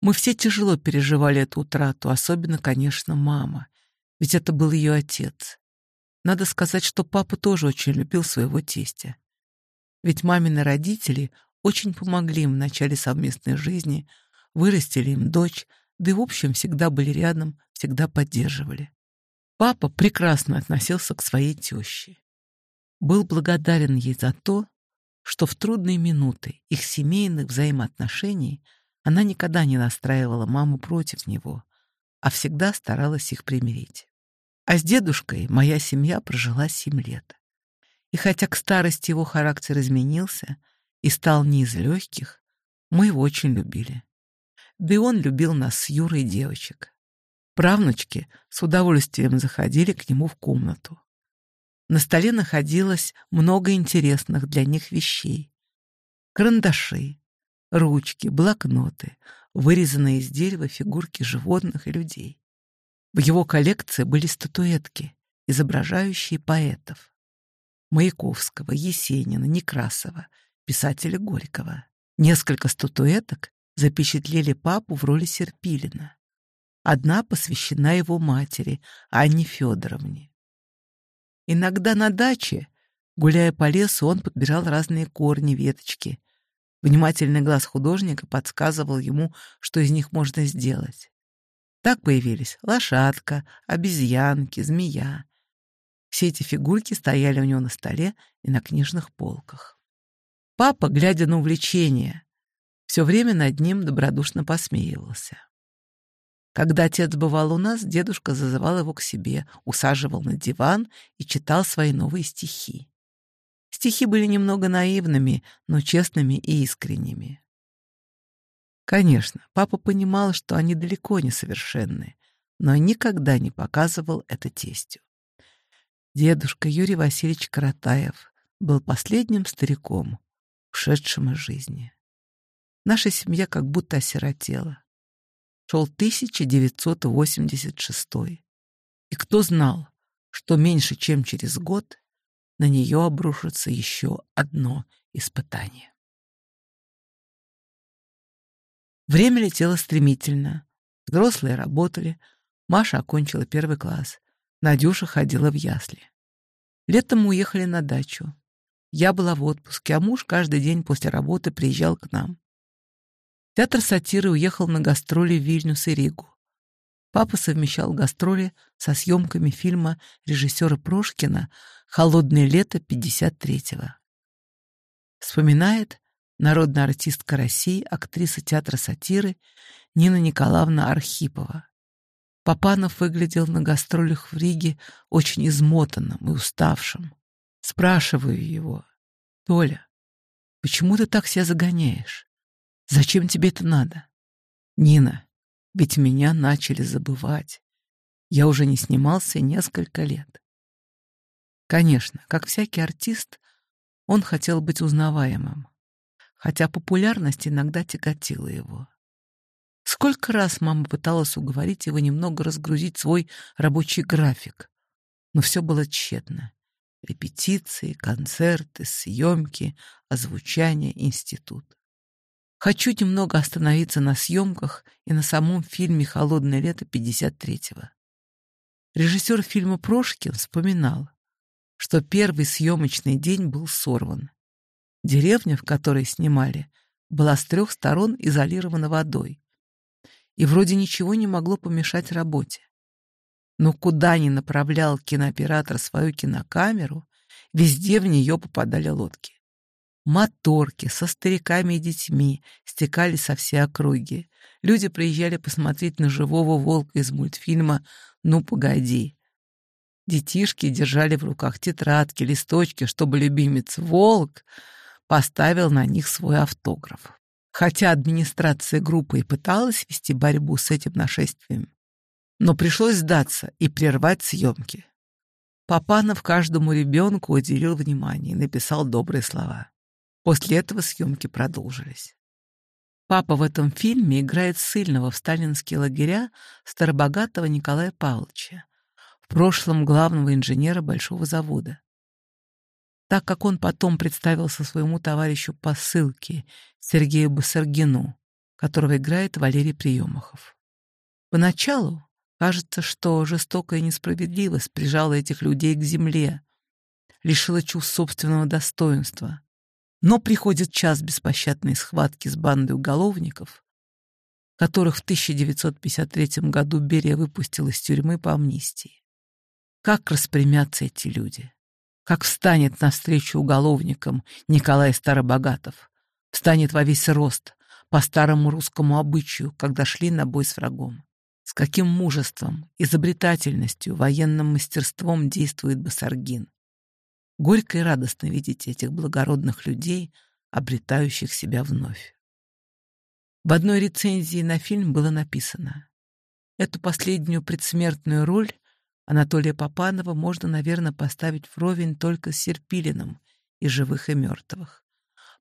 Мы все тяжело переживали эту утрату, особенно, конечно, мама, ведь это был ее отец. Надо сказать, что папа тоже очень любил своего тестя. Ведь мамины родители очень помогли им в начале совместной жизни, вырастили им дочь, да и в общем всегда были рядом, всегда поддерживали. Папа прекрасно относился к своей теще был благодарен ей за то, что в трудные минуты их семейных взаимоотношений она никогда не настраивала маму против него, а всегда старалась их примирить. А с дедушкой моя семья прожила семь лет. И хотя к старости его характер изменился и стал не из легких, мы его очень любили. Да и он любил нас с Юрой девочек. Правнучки с удовольствием заходили к нему в комнату. На столе находилось много интересных для них вещей. Карандаши, ручки, блокноты, вырезанные из дерева фигурки животных и людей. В его коллекции были статуэтки, изображающие поэтов. Маяковского, Есенина, Некрасова, писателя Горького. Несколько статуэток запечатлели папу в роли Серпилина. Одна посвящена его матери, Анне Федоровне. Иногда на даче, гуляя по лесу, он подбирал разные корни, веточки. Внимательный глаз художника подсказывал ему, что из них можно сделать. Так появились лошадка, обезьянки, змея. Все эти фигурки стояли у него на столе и на книжных полках. Папа, глядя на увлечение, все время над ним добродушно посмеивался. Когда отец бывал у нас, дедушка зазывал его к себе, усаживал на диван и читал свои новые стихи. Стихи были немного наивными, но честными и искренними. Конечно, папа понимал, что они далеко не совершенны, но никогда не показывал это тестю. Дедушка Юрий Васильевич Каратаев был последним стариком, ушедшим из жизни. Наша семья как будто осиротела шел 1986 И кто знал, что меньше чем через год на нее обрушится еще одно испытание. Время летело стремительно. Взрослые работали. Маша окончила первый класс. Надюша ходила в ясли. Летом уехали на дачу. Я была в отпуске, а муж каждый день после работы приезжал к нам. Театр сатиры уехал на гастроли в Вильнюс и Ригу. Папа совмещал гастроли со съемками фильма режиссера Прошкина «Холодное лето 53-го». Вспоминает народная артистка России, актриса театра сатиры Нина Николаевна Архипова. Папанов выглядел на гастролях в Риге очень измотанным и уставшим. Спрашиваю его, «Толя, почему ты так себя загоняешь? Зачем тебе это надо? Нина, ведь меня начали забывать. Я уже не снимался несколько лет. Конечно, как всякий артист, он хотел быть узнаваемым, хотя популярность иногда тяготила его. Сколько раз мама пыталась уговорить его немного разгрузить свой рабочий график, но все было тщетно. Репетиции, концерты, съемки, озвучание, институт. Хочу немного остановиться на съемках и на самом фильме «Холодное лето» 53-го. Режиссер фильма Прошкин вспоминал, что первый съемочный день был сорван. Деревня, в которой снимали, была с трех сторон изолирована водой. И вроде ничего не могло помешать работе. Но куда ни направлял кинооператор свою кинокамеру, везде в нее попадали лодки. Моторки со стариками и детьми стекали со всей округи. Люди приезжали посмотреть на живого волка из мультфильма «Ну, погоди». Детишки держали в руках тетрадки, листочки, чтобы любимец волк поставил на них свой автограф. Хотя администрация группы и пыталась вести борьбу с этим нашествием, но пришлось сдаться и прервать съемки. Папанов каждому ребенку уделил внимание и написал добрые слова. После этого съемки продолжились. Папа в этом фильме играет сильного в сталинские лагеря старобогатого Николая Павловича, в прошлом главного инженера большого завода. Так как он потом представился своему товарищу по ссылке Сергею Басаргину, которого играет Валерий Приемахов. Поначалу кажется, что жестокая несправедливость прижала этих людей к земле, лишила чувств собственного достоинства, но приходит час беспощадной схватки с бандой уголовников, которых в 1953 году Берия выпустил из тюрьмы по амнистии. Как распрямятся эти люди? Как встанет навстречу уголовникам Николай Старобогатов? Встанет во весь рост, по старому русскому обычаю, когда шли на бой с врагом. С каким мужеством, изобретательностью, военным мастерством действует Басаргин, Горько и радостно видеть этих благородных людей, обретающих себя вновь. В одной рецензии на фильм было написано «Эту последнюю предсмертную роль Анатолия Попанова можно, наверное, поставить вровень только с Серпилиным и «Живых и мертвых»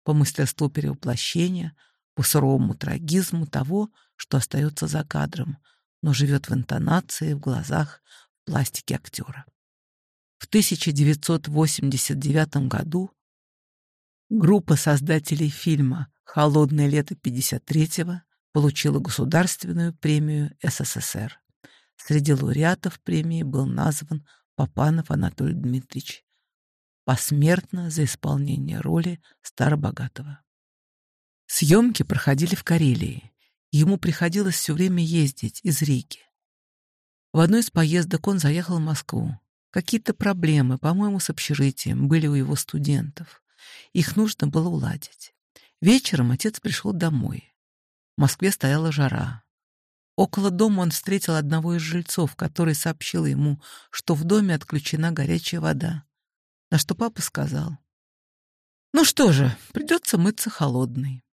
по мастерству перевоплощения, по суровому трагизму того, что остается за кадром, но живет в интонации, в глазах, в пластике актера. В 1989 году группа создателей фильма «Холодное лето 53-го» получила государственную премию СССР. Среди лауреатов премии был назван Папанов Анатолий Дмитриевич посмертно за исполнение роли Старобогатого. Съемки проходили в Карелии. Ему приходилось все время ездить из Риги. В одной из поездок он заехал в Москву. Какие-то проблемы, по-моему, с общежитием были у его студентов. Их нужно было уладить. Вечером отец пришел домой. В Москве стояла жара. Около дома он встретил одного из жильцов, который сообщил ему, что в доме отключена горячая вода. На что папа сказал. «Ну что же, придется мыться холодной».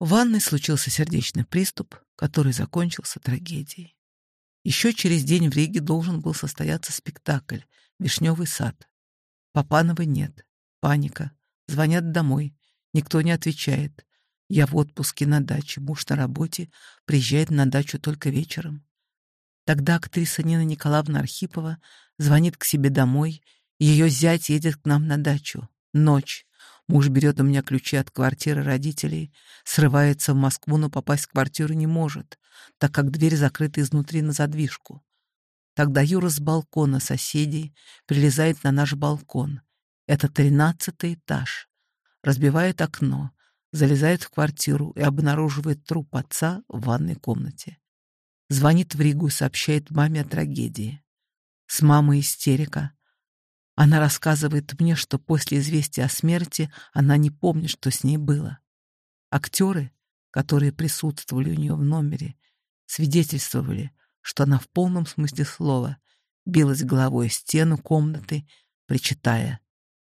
В ванной случился сердечный приступ, который закончился трагедией. Еще через день в Риге должен был состояться спектакль «Вишневый сад». Папанова нет. Паника. Звонят домой. Никто не отвечает. Я в отпуске на даче, муж на работе, приезжает на дачу только вечером. Тогда актриса Нина Николаевна Архипова звонит к себе домой, ее зять едет к нам на дачу. Ночь. Муж берет у меня ключи от квартиры родителей, срывается в Москву, но попасть в квартиру не может, так как дверь закрыта изнутри на задвижку. Тогда Юра с балкона соседей прилезает на наш балкон. Это тринадцатый этаж. Разбивает окно, залезает в квартиру и обнаруживает труп отца в ванной комнате. Звонит в Ригу и сообщает маме о трагедии. С мамой истерика — она рассказывает мне, что после известия о смерти она не помнит, что с ней было. Актеры, которые присутствовали у нее в номере, свидетельствовали, что она в полном смысле слова билась головой о стену комнаты, причитая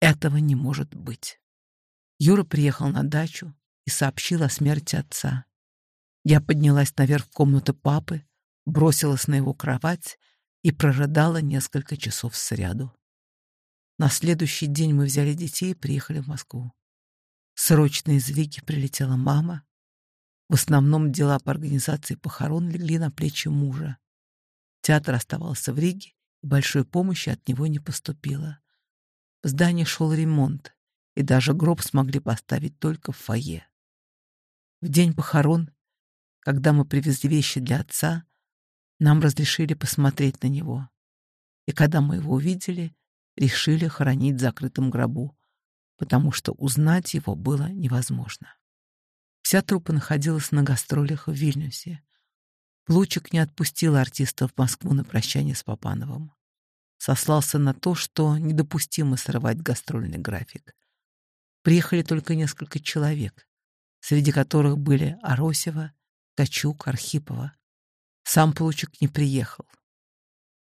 «Этого не может быть». Юра приехал на дачу и сообщил о смерти отца. Я поднялась наверх в комнату папы, бросилась на его кровать и прорыдала несколько часов сряду. На следующий день мы взяли детей и приехали в Москву. Срочно из Риги прилетела мама. В основном дела по организации похорон легли на плечи мужа. Театр оставался в Риге, и большой помощи от него не поступило. В здании шел ремонт, и даже гроб смогли поставить только в фойе. В день похорон, когда мы привезли вещи для отца, нам разрешили посмотреть на него. И когда мы его увидели, решили хоронить в закрытом гробу, потому что узнать его было невозможно. Вся труппа находилась на гастролях в Вильнюсе. Лучик не отпустил артиста в Москву на прощание с Папановым. Сослался на то, что недопустимо срывать гастрольный график. Приехали только несколько человек, среди которых были Аросева, Качук, Архипова. Сам Плучик не приехал.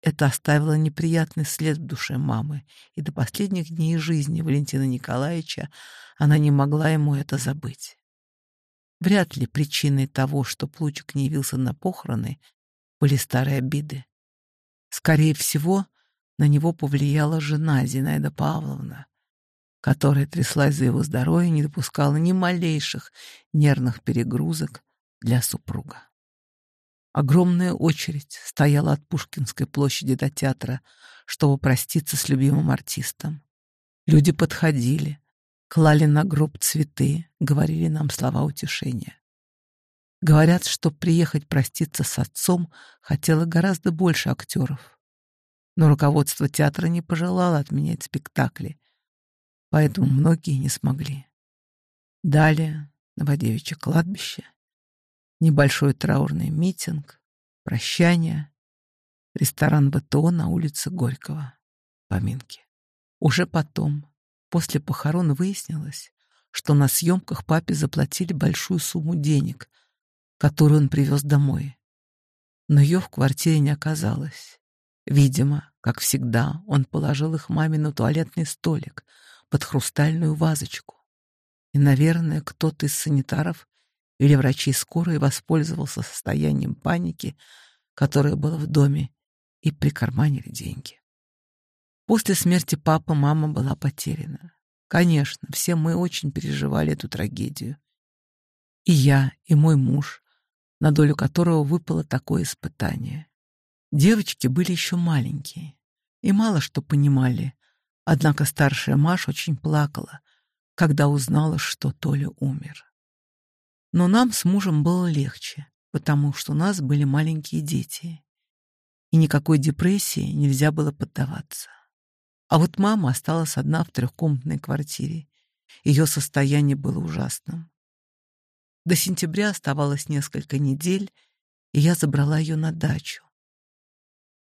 Это оставило неприятный след в душе мамы, и до последних дней жизни Валентина Николаевича она не могла ему это забыть. Вряд ли причиной того, что Плучик не явился на похороны, были старые обиды. Скорее всего, на него повлияла жена Зинаида Павловна, которая тряслась за его здоровье и не допускала ни малейших нервных перегрузок для супруга. Огромная очередь стояла от Пушкинской площади до театра, чтобы проститься с любимым артистом. Люди подходили, клали на гроб цветы, говорили нам слова утешения. Говорят, что приехать проститься с отцом хотело гораздо больше актеров. Но руководство театра не пожелало отменять спектакли, поэтому многие не смогли. Далее, Новодевичье кладбище — небольшой траурный митинг, прощание, ресторан БТО на улице Горького, поминки. Уже потом, после похорон, выяснилось, что на съемках папе заплатили большую сумму денег, которую он привез домой. Но ее в квартире не оказалось. Видимо, как всегда, он положил их маме на туалетный столик под хрустальную вазочку. И, наверное, кто-то из санитаров или врачи скорой воспользовался состоянием паники, которое было в доме, и прикарманили деньги. После смерти папы мама была потеряна. Конечно, все мы очень переживали эту трагедию. И я, и мой муж, на долю которого выпало такое испытание. Девочки были еще маленькие и мало что понимали, однако старшая Маша очень плакала, когда узнала, что Толя умер. Но нам с мужем было легче, потому что у нас были маленькие дети. И никакой депрессии нельзя было поддаваться. А вот мама осталась одна в трехкомнатной квартире. Ее состояние было ужасным. До сентября оставалось несколько недель, и я забрала ее на дачу.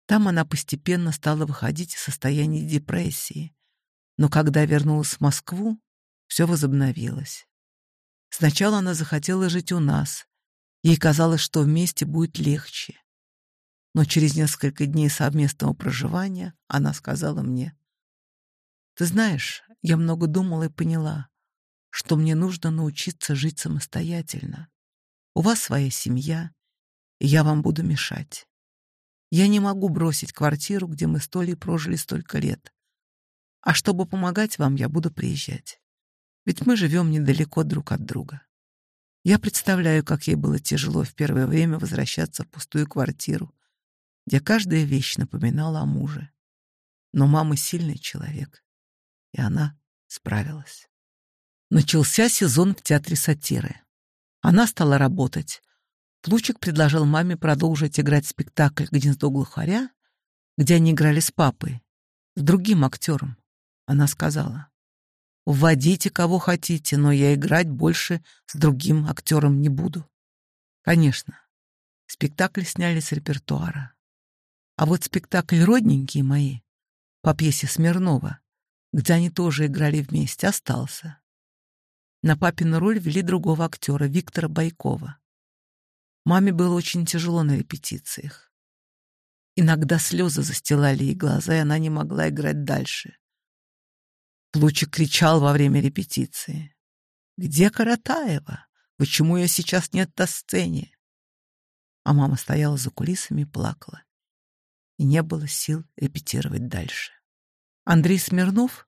Там она постепенно стала выходить из состояния депрессии. Но когда вернулась в Москву, все возобновилось. Сначала она захотела жить у нас. Ей казалось, что вместе будет легче. Но через несколько дней совместного проживания она сказала мне, «Ты знаешь, я много думала и поняла, что мне нужно научиться жить самостоятельно. У вас своя семья, и я вам буду мешать. Я не могу бросить квартиру, где мы с Толей прожили столько лет. А чтобы помогать вам, я буду приезжать. Ведь мы живем недалеко друг от друга. Я представляю, как ей было тяжело в первое время возвращаться в пустую квартиру, где каждая вещь напоминала о муже. Но мама сильный человек, и она справилась. Начался сезон в театре сатиры. Она стала работать. Плучик предложил маме продолжить играть спектакль «Гнездо глухаря», где они играли с папой, с другим актером. Она сказала, Вводите кого хотите, но я играть больше с другим актером не буду. Конечно, спектакль сняли с репертуара. А вот спектакль «Родненькие мои» по пьесе Смирнова, где они тоже играли вместе, остался. На папину роль вели другого актера, Виктора Байкова. Маме было очень тяжело на репетициях. Иногда слезы застилали ей глаза, и она не могла играть дальше. Лучик кричал во время репетиции. «Где Каратаева? Почему я сейчас нет на сцене?» А мама стояла за кулисами и плакала. И не было сил репетировать дальше. Андрей Смирнов,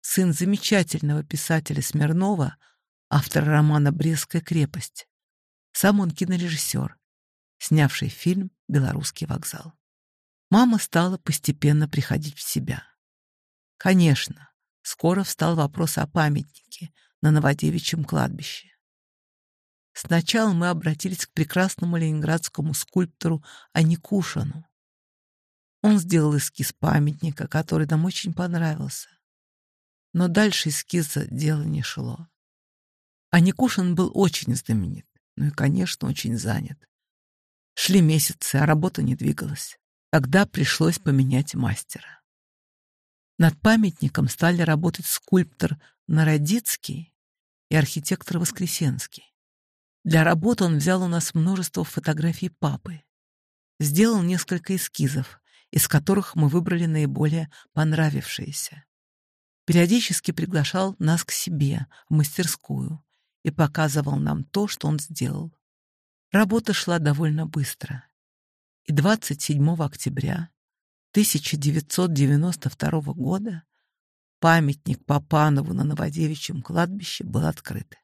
сын замечательного писателя Смирнова, автор романа «Брестская крепость», сам он кинорежиссер, снявший фильм «Белорусский вокзал». Мама стала постепенно приходить в себя. Конечно, скоро встал вопрос о памятнике на Новодевичьем кладбище. Сначала мы обратились к прекрасному ленинградскому скульптору Аникушину. Он сделал эскиз памятника, который нам очень понравился. Но дальше эскиза дело не шло. Аникушин был очень знаменит, ну и, конечно, очень занят. Шли месяцы, а работа не двигалась. Тогда пришлось поменять мастера. Над памятником стали работать скульптор Народицкий и архитектор Воскресенский. Для работы он взял у нас множество фотографий папы. Сделал несколько эскизов, из которых мы выбрали наиболее понравившиеся. Периодически приглашал нас к себе, в мастерскую, и показывал нам то, что он сделал. Работа шла довольно быстро. И 27 октября 1992 года памятник Папанову на Новодевичьем кладбище был открыт.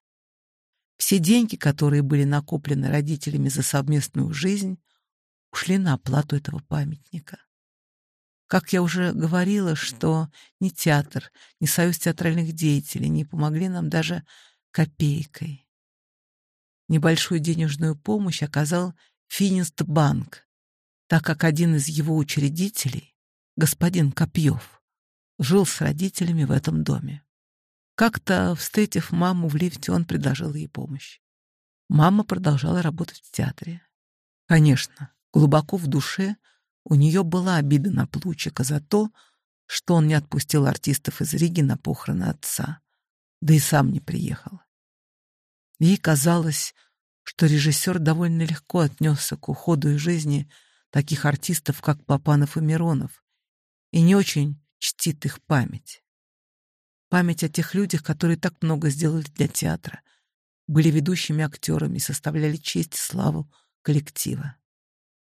Все деньги, которые были накоплены родителями за совместную жизнь, ушли на оплату этого памятника. Как я уже говорила, что ни театр, ни союз театральных деятелей не помогли нам даже копейкой. Небольшую денежную помощь оказал Финист так как один из его учредителей, господин Копьев, жил с родителями в этом доме. Как-то, встретив маму в лифте, он предложил ей помощь. Мама продолжала работать в театре. Конечно, глубоко в душе у нее была обида на Плучика за то, что он не отпустил артистов из Риги на похороны отца, да и сам не приехал. Ей казалось, что режиссер довольно легко отнесся к уходу из жизни таких артистов, как Папанов и Миронов, и не очень чтит их память. Память о тех людях, которые так много сделали для театра, были ведущими актерами и составляли честь и славу коллектива.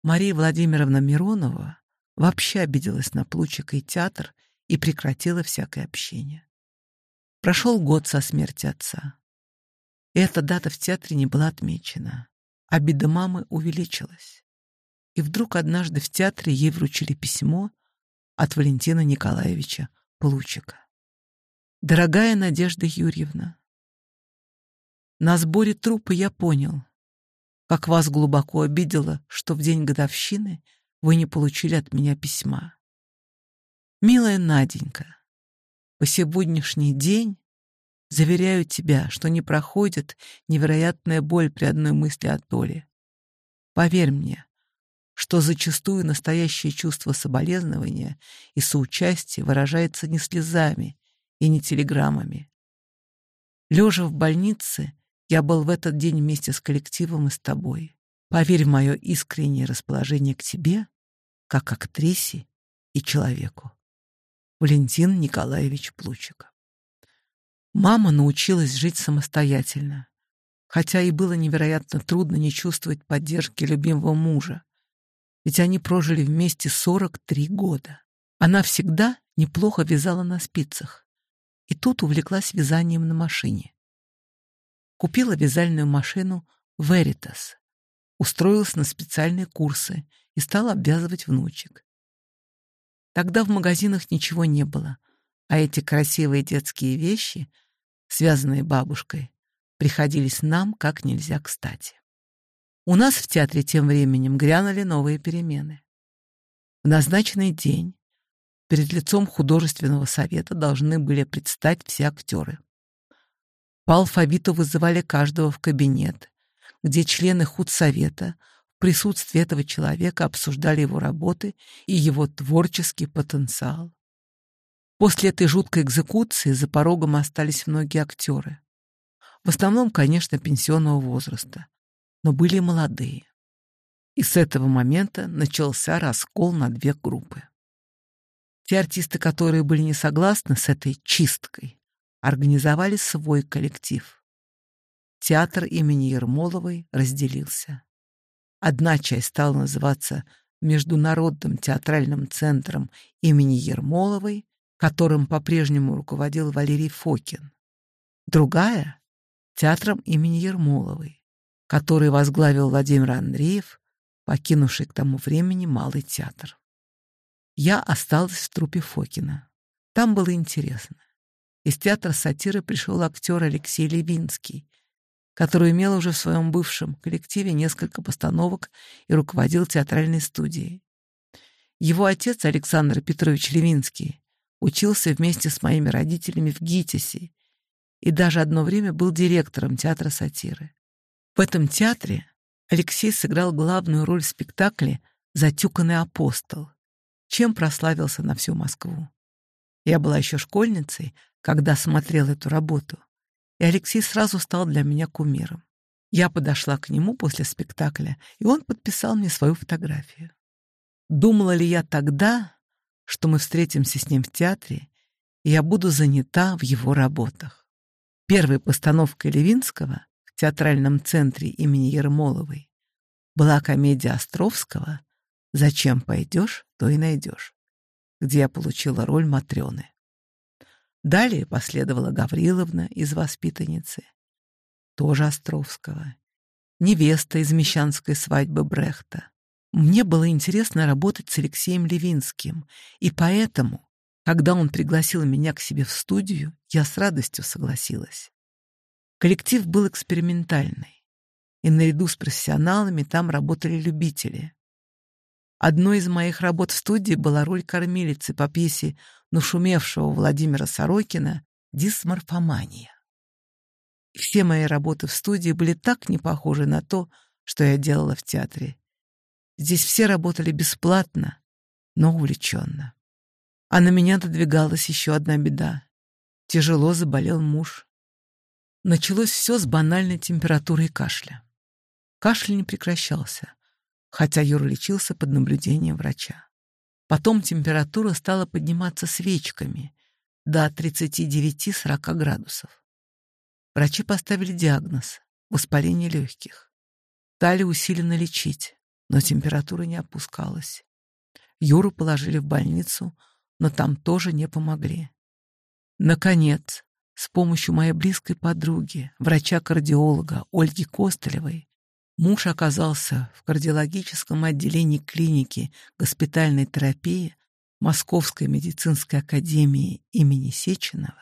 Мария Владимировна Миронова вообще обиделась на Плучика и театр и прекратила всякое общение. Прошел год со смерти отца. Эта дата в театре не была отмечена. Обида мамы увеличилась и вдруг однажды в театре ей вручили письмо от Валентина Николаевича Плучика. «Дорогая Надежда Юрьевна, на сборе трупа я понял, как вас глубоко обидело, что в день годовщины вы не получили от меня письма. Милая Наденька, по сегодняшний день заверяю тебя, что не проходит невероятная боль при одной мысли о Толе. Поверь мне, что зачастую настоящее чувство соболезнования и соучастия выражается не слезами и не телеграммами. Лежа в больнице, я был в этот день вместе с коллективом и с тобой. Поверь в мое искреннее расположение к тебе, как актрисе и человеку. Валентин Николаевич Плучиков. Мама научилась жить самостоятельно, хотя и было невероятно трудно не чувствовать поддержки любимого мужа, ведь они прожили вместе 43 года. Она всегда неплохо вязала на спицах. И тут увлеклась вязанием на машине. Купила вязальную машину Veritas, устроилась на специальные курсы и стала обвязывать внучек. Тогда в магазинах ничего не было, а эти красивые детские вещи, связанные бабушкой, приходились нам как нельзя кстати. У нас в театре тем временем грянули новые перемены. В назначенный день перед лицом художественного совета должны были предстать все актеры. По алфавиту вызывали каждого в кабинет, где члены худсовета в присутствии этого человека обсуждали его работы и его творческий потенциал. После этой жуткой экзекуции за порогом остались многие актеры. В основном, конечно, пенсионного возраста, но были молодые. И с этого момента начался раскол на две группы. Те артисты, которые были не согласны с этой чисткой, организовали свой коллектив. Театр имени Ермоловой разделился. Одна часть стала называться Международным театральным центром имени Ермоловой, которым по-прежнему руководил Валерий Фокин. Другая — театром имени Ермоловой, который возглавил Владимир Андреев, покинувший к тому времени Малый театр. Я осталась в трупе Фокина. Там было интересно. Из театра сатиры пришел актер Алексей Левинский, который имел уже в своем бывшем коллективе несколько постановок и руководил театральной студией. Его отец Александр Петрович Левинский учился вместе с моими родителями в ГИТИСе и даже одно время был директором театра сатиры. В этом театре Алексей сыграл главную роль в спектакле «Затюканный апостол», чем прославился на всю Москву. Я была еще школьницей, когда смотрела эту работу, и Алексей сразу стал для меня кумиром. Я подошла к нему после спектакля, и он подписал мне свою фотографию. Думала ли я тогда, что мы встретимся с ним в театре, и я буду занята в его работах? Первой постановкой Левинского театральном центре имени Ермоловой, была комедия Островского «Зачем пойдешь, то и найдешь», где я получила роль матрены. Далее последовала Гавриловна из «Воспитанницы», тоже Островского, невеста из мещанской свадьбы Брехта. Мне было интересно работать с Алексеем Левинским, и поэтому, когда он пригласил меня к себе в студию, я с радостью согласилась. Коллектив был экспериментальный, и наряду с профессионалами там работали любители. Одной из моих работ в студии была роль кормилицы по пьесе нашумевшего Владимира Сорокина «Дисморфомания». Все мои работы в студии были так не похожи на то, что я делала в театре. Здесь все работали бесплатно, но увлеченно. А на меня додвигалась еще одна беда. Тяжело заболел муж. Началось все с банальной температуры и кашля. Кашель не прекращался, хотя Юра лечился под наблюдением врача. Потом температура стала подниматься свечками до 39-40 градусов. Врачи поставили диагноз — воспаление легких. Стали усиленно лечить, но температура не опускалась. Юру положили в больницу, но там тоже не помогли. Наконец, с помощью моей близкой подруги, врача-кардиолога Ольги Костылевой, муж оказался в кардиологическом отделении клиники госпитальной терапии Московской медицинской академии имени Сеченова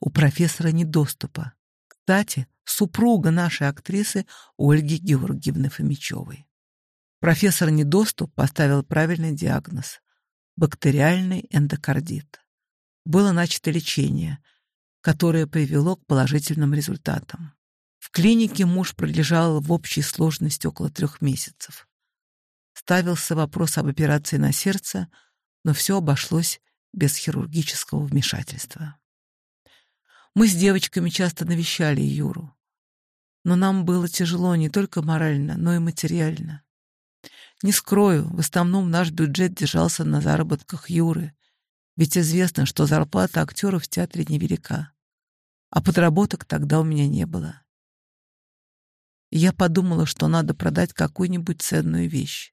у профессора недоступа, кстати, супруга нашей актрисы Ольги Георгиевны Фомичевой. Профессор недоступ поставил правильный диагноз – бактериальный эндокардит. Было начато лечение – которое привело к положительным результатам. В клинике муж пролежал в общей сложности около трех месяцев. Ставился вопрос об операции на сердце, но все обошлось без хирургического вмешательства. Мы с девочками часто навещали Юру. Но нам было тяжело не только морально, но и материально. Не скрою, в основном наш бюджет держался на заработках Юры, ведь известно, что зарплата актеров в театре невелика а подработок тогда у меня не было. Я подумала, что надо продать какую-нибудь ценную вещь.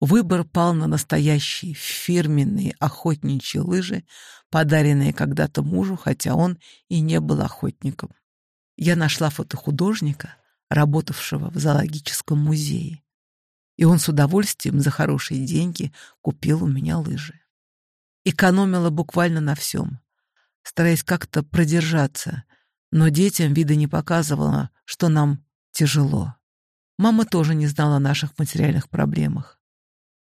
Выбор пал на настоящие фирменные охотничьи лыжи, подаренные когда-то мужу, хотя он и не был охотником. Я нашла фотохудожника, работавшего в зоологическом музее, и он с удовольствием за хорошие деньги купил у меня лыжи. Экономила буквально на всем стараясь как-то продержаться, но детям вида не показывала, что нам тяжело. Мама тоже не знала о наших материальных проблемах.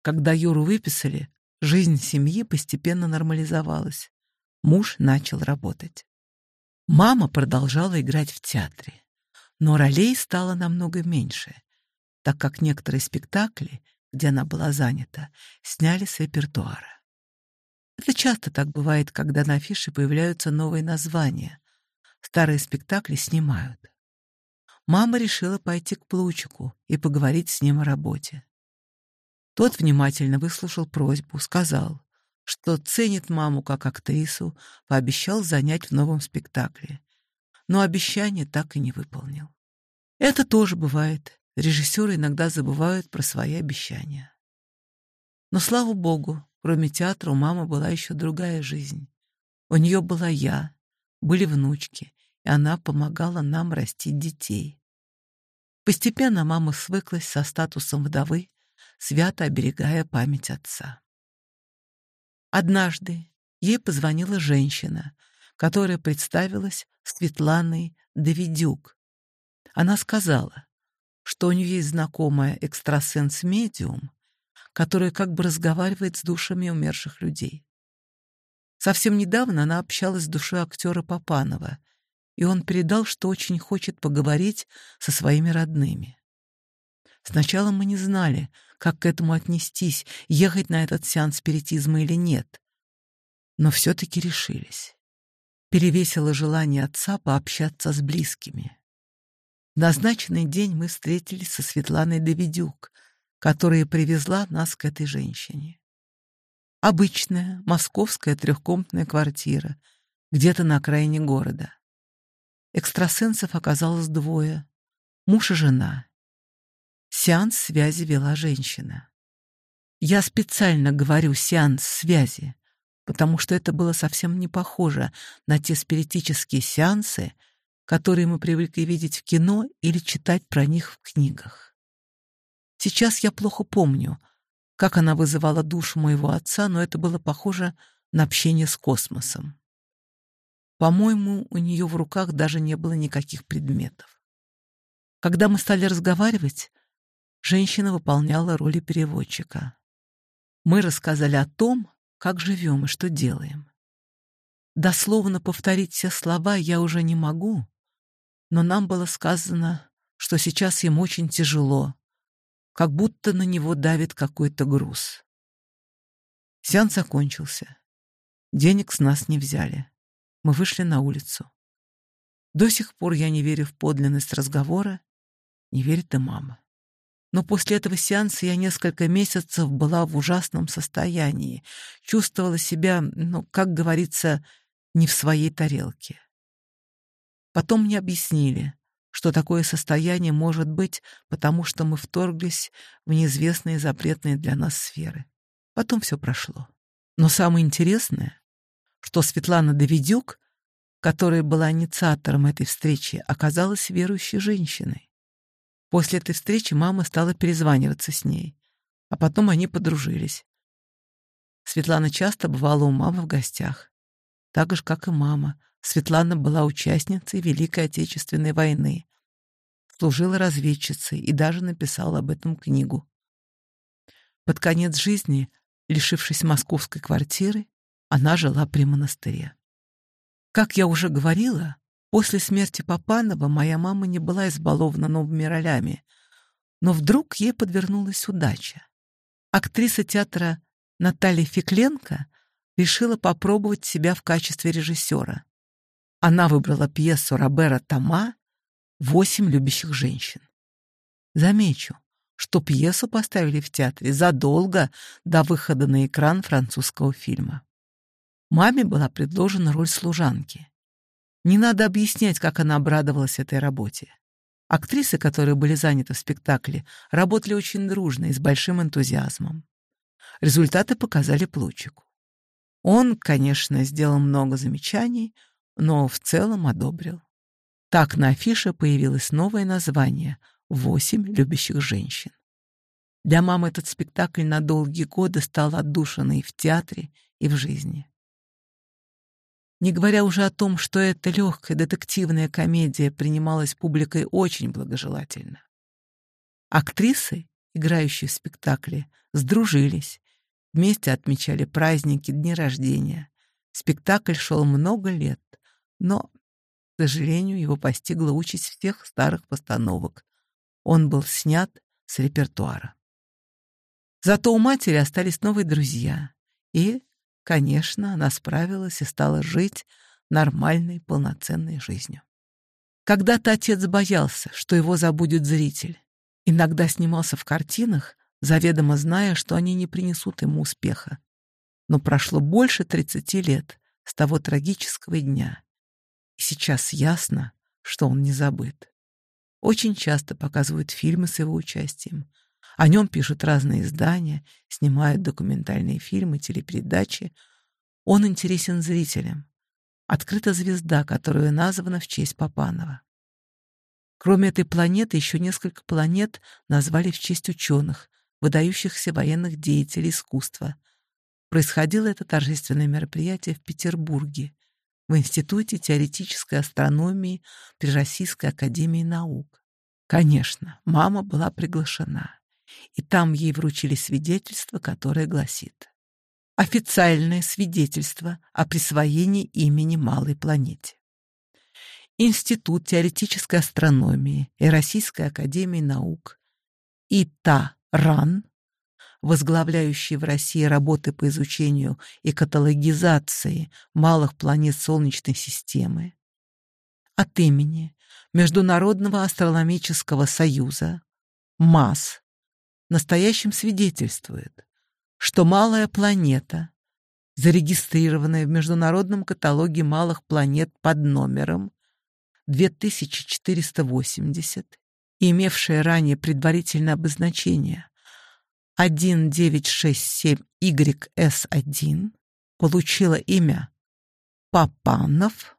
Когда Юру выписали, жизнь семьи постепенно нормализовалась. Муж начал работать. Мама продолжала играть в театре, но ролей стало намного меньше, так как некоторые спектакли, где она была занята, сняли с репертуара. Это часто так бывает, когда на афише появляются новые названия. Старые спектакли снимают. Мама решила пойти к Плучику и поговорить с ним о работе. Тот внимательно выслушал просьбу, сказал, что ценит маму как актрису, пообещал занять в новом спектакле. Но обещание так и не выполнил. Это тоже бывает. Режиссеры иногда забывают про свои обещания. Но, слава богу, Кроме театра у мамы была еще другая жизнь. У нее была я, были внучки, и она помогала нам растить детей. Постепенно мама свыклась со статусом вдовы, свято оберегая память отца. Однажды ей позвонила женщина, которая представилась Светланой Давидюк. Она сказала, что у нее есть знакомая экстрасенс-медиум, которая как бы разговаривает с душами умерших людей. Совсем недавно она общалась с душой актера Папанова, и он передал, что очень хочет поговорить со своими родными. Сначала мы не знали, как к этому отнестись, ехать на этот сеанс спиритизма или нет. Но все-таки решились. Перевесило желание отца пообщаться с близкими. В назначенный день мы встретились со Светланой Давидюк — которая привезла нас к этой женщине. Обычная московская трехкомнатная квартира, где-то на окраине города. Экстрасенсов оказалось двое — муж и жена. Сеанс связи вела женщина. Я специально говорю «сеанс связи», потому что это было совсем не похоже на те спиритические сеансы, которые мы привыкли видеть в кино или читать про них в книгах. Сейчас я плохо помню, как она вызывала душу моего отца, но это было похоже на общение с космосом. По-моему, у нее в руках даже не было никаких предметов. Когда мы стали разговаривать, женщина выполняла роли переводчика. Мы рассказали о том, как живем и что делаем. Дословно повторить все слова я уже не могу, но нам было сказано, что сейчас им очень тяжело, как будто на него давит какой-то груз. Сеанс закончился, Денег с нас не взяли. Мы вышли на улицу. До сих пор я не верю в подлинность разговора, не верит и мама. Но после этого сеанса я несколько месяцев была в ужасном состоянии, чувствовала себя, ну, как говорится, не в своей тарелке. Потом мне объяснили, что такое состояние может быть, потому что мы вторглись в неизвестные запретные для нас сферы. Потом все прошло. Но самое интересное, что Светлана Давидюк, которая была инициатором этой встречи, оказалась верующей женщиной. После этой встречи мама стала перезваниваться с ней, а потом они подружились. Светлана часто бывала у мамы в гостях, так же, как и мама, Светлана была участницей Великой Отечественной войны, служила разведчицей и даже написала об этом книгу. Под конец жизни, лишившись московской квартиры, она жила при монастыре. Как я уже говорила, после смерти Папанова моя мама не была избалована новыми ролями, но вдруг ей подвернулась удача. Актриса театра Наталья Фекленко решила попробовать себя в качестве режиссера она выбрала пьесу Робера Тома «Восемь любящих женщин». Замечу, что пьесу поставили в театре задолго до выхода на экран французского фильма. Маме была предложена роль служанки. Не надо объяснять, как она обрадовалась этой работе. Актрисы, которые были заняты в спектакле, работали очень дружно и с большим энтузиазмом. Результаты показали Плучику. Он, конечно, сделал много замечаний, но в целом одобрил. Так на афише появилось новое название «Восемь любящих женщин». Для мамы этот спектакль на долгие годы стал отдушиной в театре, и в жизни. Не говоря уже о том, что эта легкая детективная комедия принималась публикой очень благожелательно. Актрисы, играющие в спектакле, сдружились, вместе отмечали праздники, дни рождения. Спектакль шел много лет — но, к сожалению, его постигла участь всех старых постановок. Он был снят с репертуара. Зато у матери остались новые друзья. И, конечно, она справилась и стала жить нормальной, полноценной жизнью. Когда-то отец боялся, что его забудет зритель. Иногда снимался в картинах, заведомо зная, что они не принесут ему успеха. Но прошло больше 30 лет с того трагического дня, Сейчас ясно, что он не забыт. Очень часто показывают фильмы с его участием. О нем пишут разные издания, снимают документальные фильмы, телепередачи. Он интересен зрителям. Открыта звезда, которая названа в честь Папанова. Кроме этой планеты, еще несколько планет назвали в честь ученых, выдающихся военных деятелей искусства. Происходило это торжественное мероприятие в Петербурге, в Институте теоретической астрономии при Российской академии наук. Конечно, мама была приглашена, и там ей вручили свидетельство, которое гласит «Официальное свидетельство о присвоении имени Малой планете». Институт теоретической астрономии и Российской академии наук ИТА РАН возглавляющий в России работы по изучению и каталогизации малых планет Солнечной системы, от имени Международного астрономического союза МАС настоящим свидетельствует, что малая планета, зарегистрированная в Международном каталоге малых планет под номером 2480, имевшая ранее предварительное обозначение 1967YS1 получила имя Папанов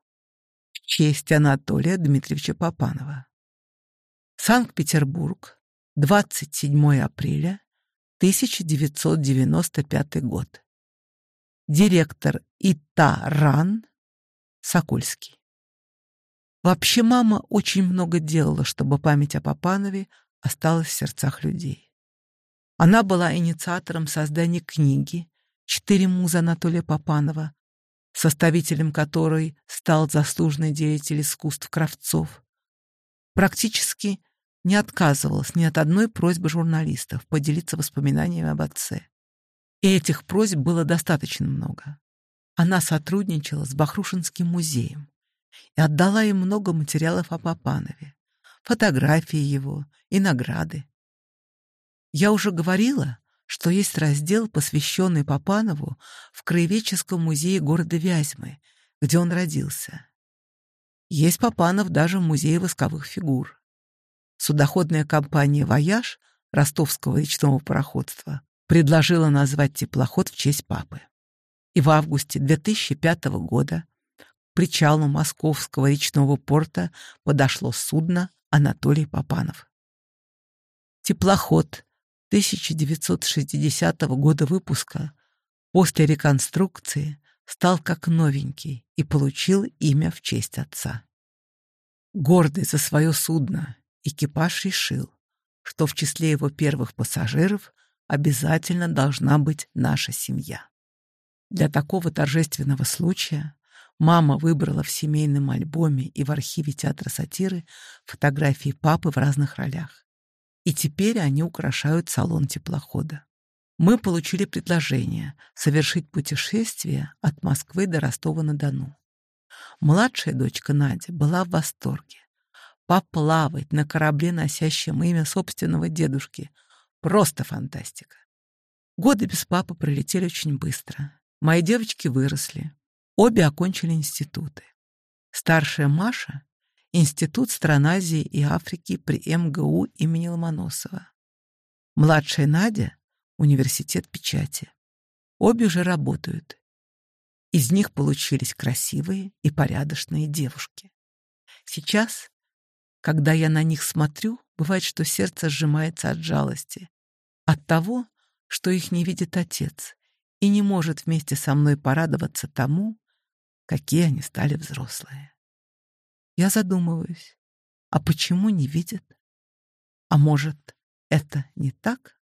в честь Анатолия Дмитриевича Папанова. Санкт-Петербург, 27 апреля 1995 год. Директор ИТА РАН Сокольский. Вообще мама очень много делала, чтобы память о Папанове осталась в сердцах людей. Она была инициатором создания книги «Четыре муза Анатолия Попанова», составителем которой стал заслуженный деятель искусств Кравцов. Практически не отказывалась ни от одной просьбы журналистов поделиться воспоминаниями об отце. И этих просьб было достаточно много. Она сотрудничала с Бахрушинским музеем и отдала им много материалов о Папанове, фотографии его и награды. Я уже говорила, что есть раздел, посвященный Папанову в Краеведческом музее города Вязьмы, где он родился. Есть Папанов даже в музее восковых фигур. Судоходная компания «Вояж» ростовского речного пароходства предложила назвать теплоход в честь папы. И в августе 2005 года к причалу московского речного порта подошло судно Анатолий Папанов. Теплоход 1960 года выпуска, после реконструкции, стал как новенький и получил имя в честь отца. Гордый за свое судно, экипаж решил, что в числе его первых пассажиров обязательно должна быть наша семья. Для такого торжественного случая мама выбрала в семейном альбоме и в архиве театра сатиры фотографии папы в разных ролях и теперь они украшают салон теплохода. Мы получили предложение совершить путешествие от Москвы до Ростова-на-Дону. Младшая дочка Надя была в восторге. Поплавать на корабле, носящем имя собственного дедушки — просто фантастика. Годы без папы пролетели очень быстро. Мои девочки выросли. Обе окончили институты. Старшая Маша Институт стран Азии и Африки при МГУ имени Ломоносова. Младшая Надя — университет печати. Обе уже работают. Из них получились красивые и порядочные девушки. Сейчас, когда я на них смотрю, бывает, что сердце сжимается от жалости, от того, что их не видит отец и не может вместе со мной порадоваться тому, какие они стали взрослые. Я задумываюсь. А почему не видит? А может, это не так?